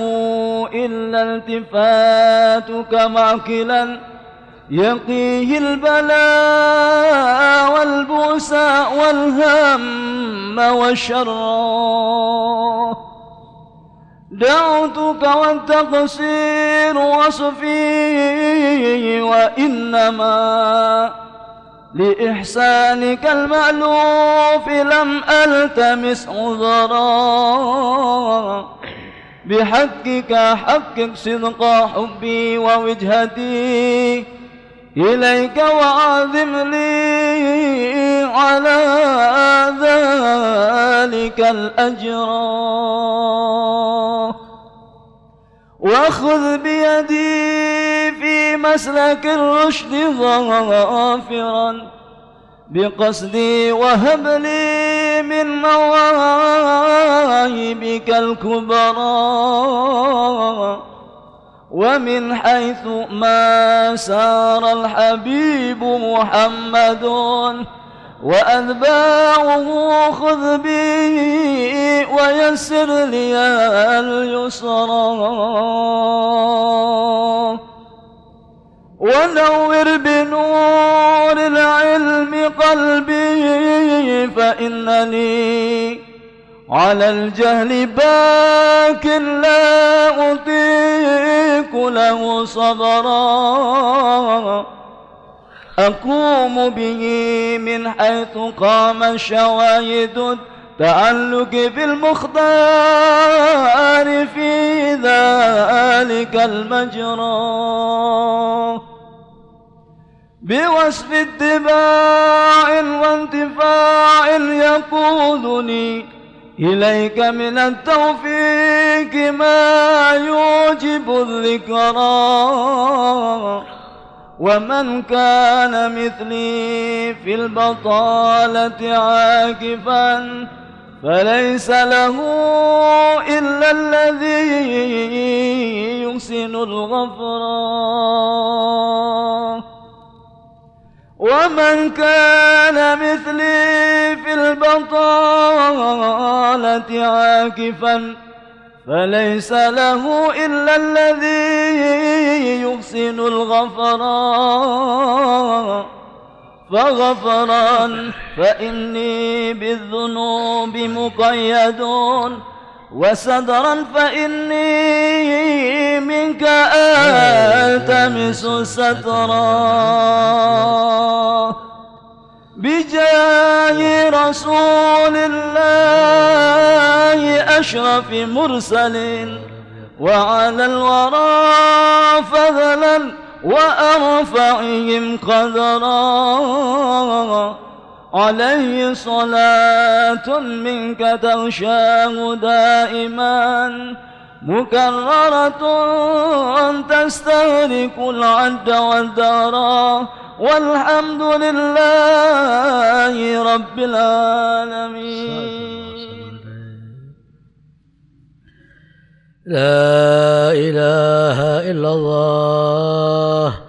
إلا التفاتك معكلا يقيه البلاء والبؤس والهم والشر. دعوتك والتقصير وصفي وإنما لإحسانك المألوف لم ألتمس عذرا. بحقك حقق صدق حبي ووجهتي إليك وعظم لي على ذلك الأجر. وخذ بيدي في مسلك الرشد ظافرا بقصدي وهب لي من مواهبك الكبرى ومن حيث ما سار الحبيب محمد وأتباعه خذ بي ويسر لي اليسرى. ونور بنور العلم قلبي فإنني على الجهل باك لا أطيق له صبرا. أقوم به من حيث قام الشواهد التعلق بالمختار في ذلك المجرى. بوصف اتباع وانتفاع يقودني إليك من التوفيق ما يوجب الذكرى ومن كان مثلي في البطالة عاكفا فليس له إلا الذي يحسن الغفران. ومن كان مثلي في البطالة عاكفا فليس له إلا الذي يحسن الغفران فغفرا فإني بالذنوب مقيد وصدرا فإني منك ألتمس سترا بجاه رسول الله أشرف مرسل وعلى الورى فضلا وأرفعهم قدرا. عليه صلاة منك تغشاه دائما مكررة تستهلك العد والدارا والحمد لله رب العالمين. لا إله إلا الله.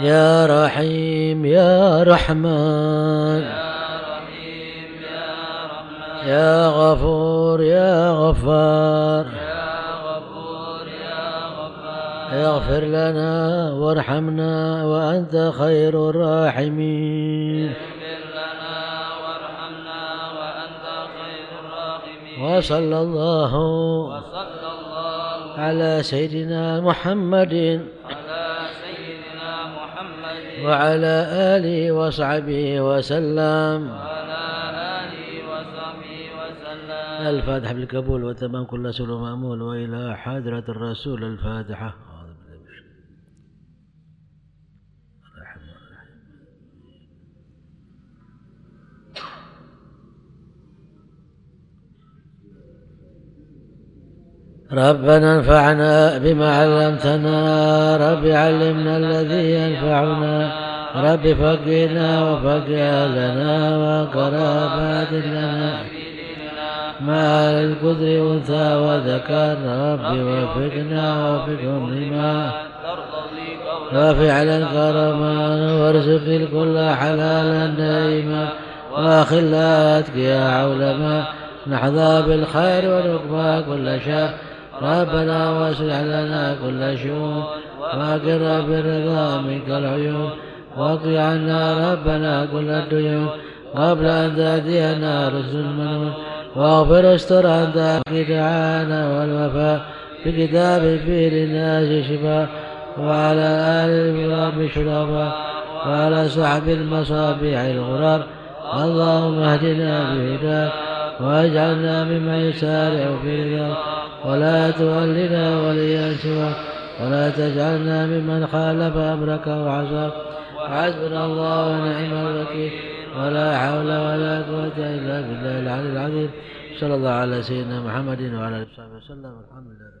يا رحيم يا رحمن. يا غفور يا غفار. اغفر لنا وارحمنا وأنت خير الراحمين. وصلى الله على سيدنا محمد. وعلى آله وصحبه وسلم. وعلى آله وصحبه وسلم الفاتحة بالقبول وتمام كل سر مأمول وإلى حضرة الرسول الفاتحة أعوذ بالله من الشيطان الرحمن الرحيم. ربنا انفعنا بما علمتنا. رب علمنا الذي ينفعنا. رب فقنا وفقه لنا وقرابات لنا. مع القدر أنثى وذكر رب وفقنا وفقهم لما وفعلا كرما وارزق الكل حلالا دائما. واخلا اتقيا علما نحظى بالخير ونقبى كل شر ربنا واصلح لنا كل شؤون وأقر بالرضا منك العيون واقض عنا ربنا كل الديون قبل ان تاتينا رسل المنون واغفر استر انت دعانا والوفاء بكتاب فيه للناس شفاء وعلى آل الكرام شرفاء وعلى صحب المصابيح الغرار اللهم اهدنا بهداك واجعلنا ممن يسارع في رضاك ولا تولنا وليا سواك ولا تجعلنا ممن خالف أمرك وعصاك حسبنا الله ونعم الوكيل. ولا حول ولا قوة إلا بالله العلي العظيم. صلى الله على سيدنا محمد وعلى آله وصحبه وسلم. الحمد لله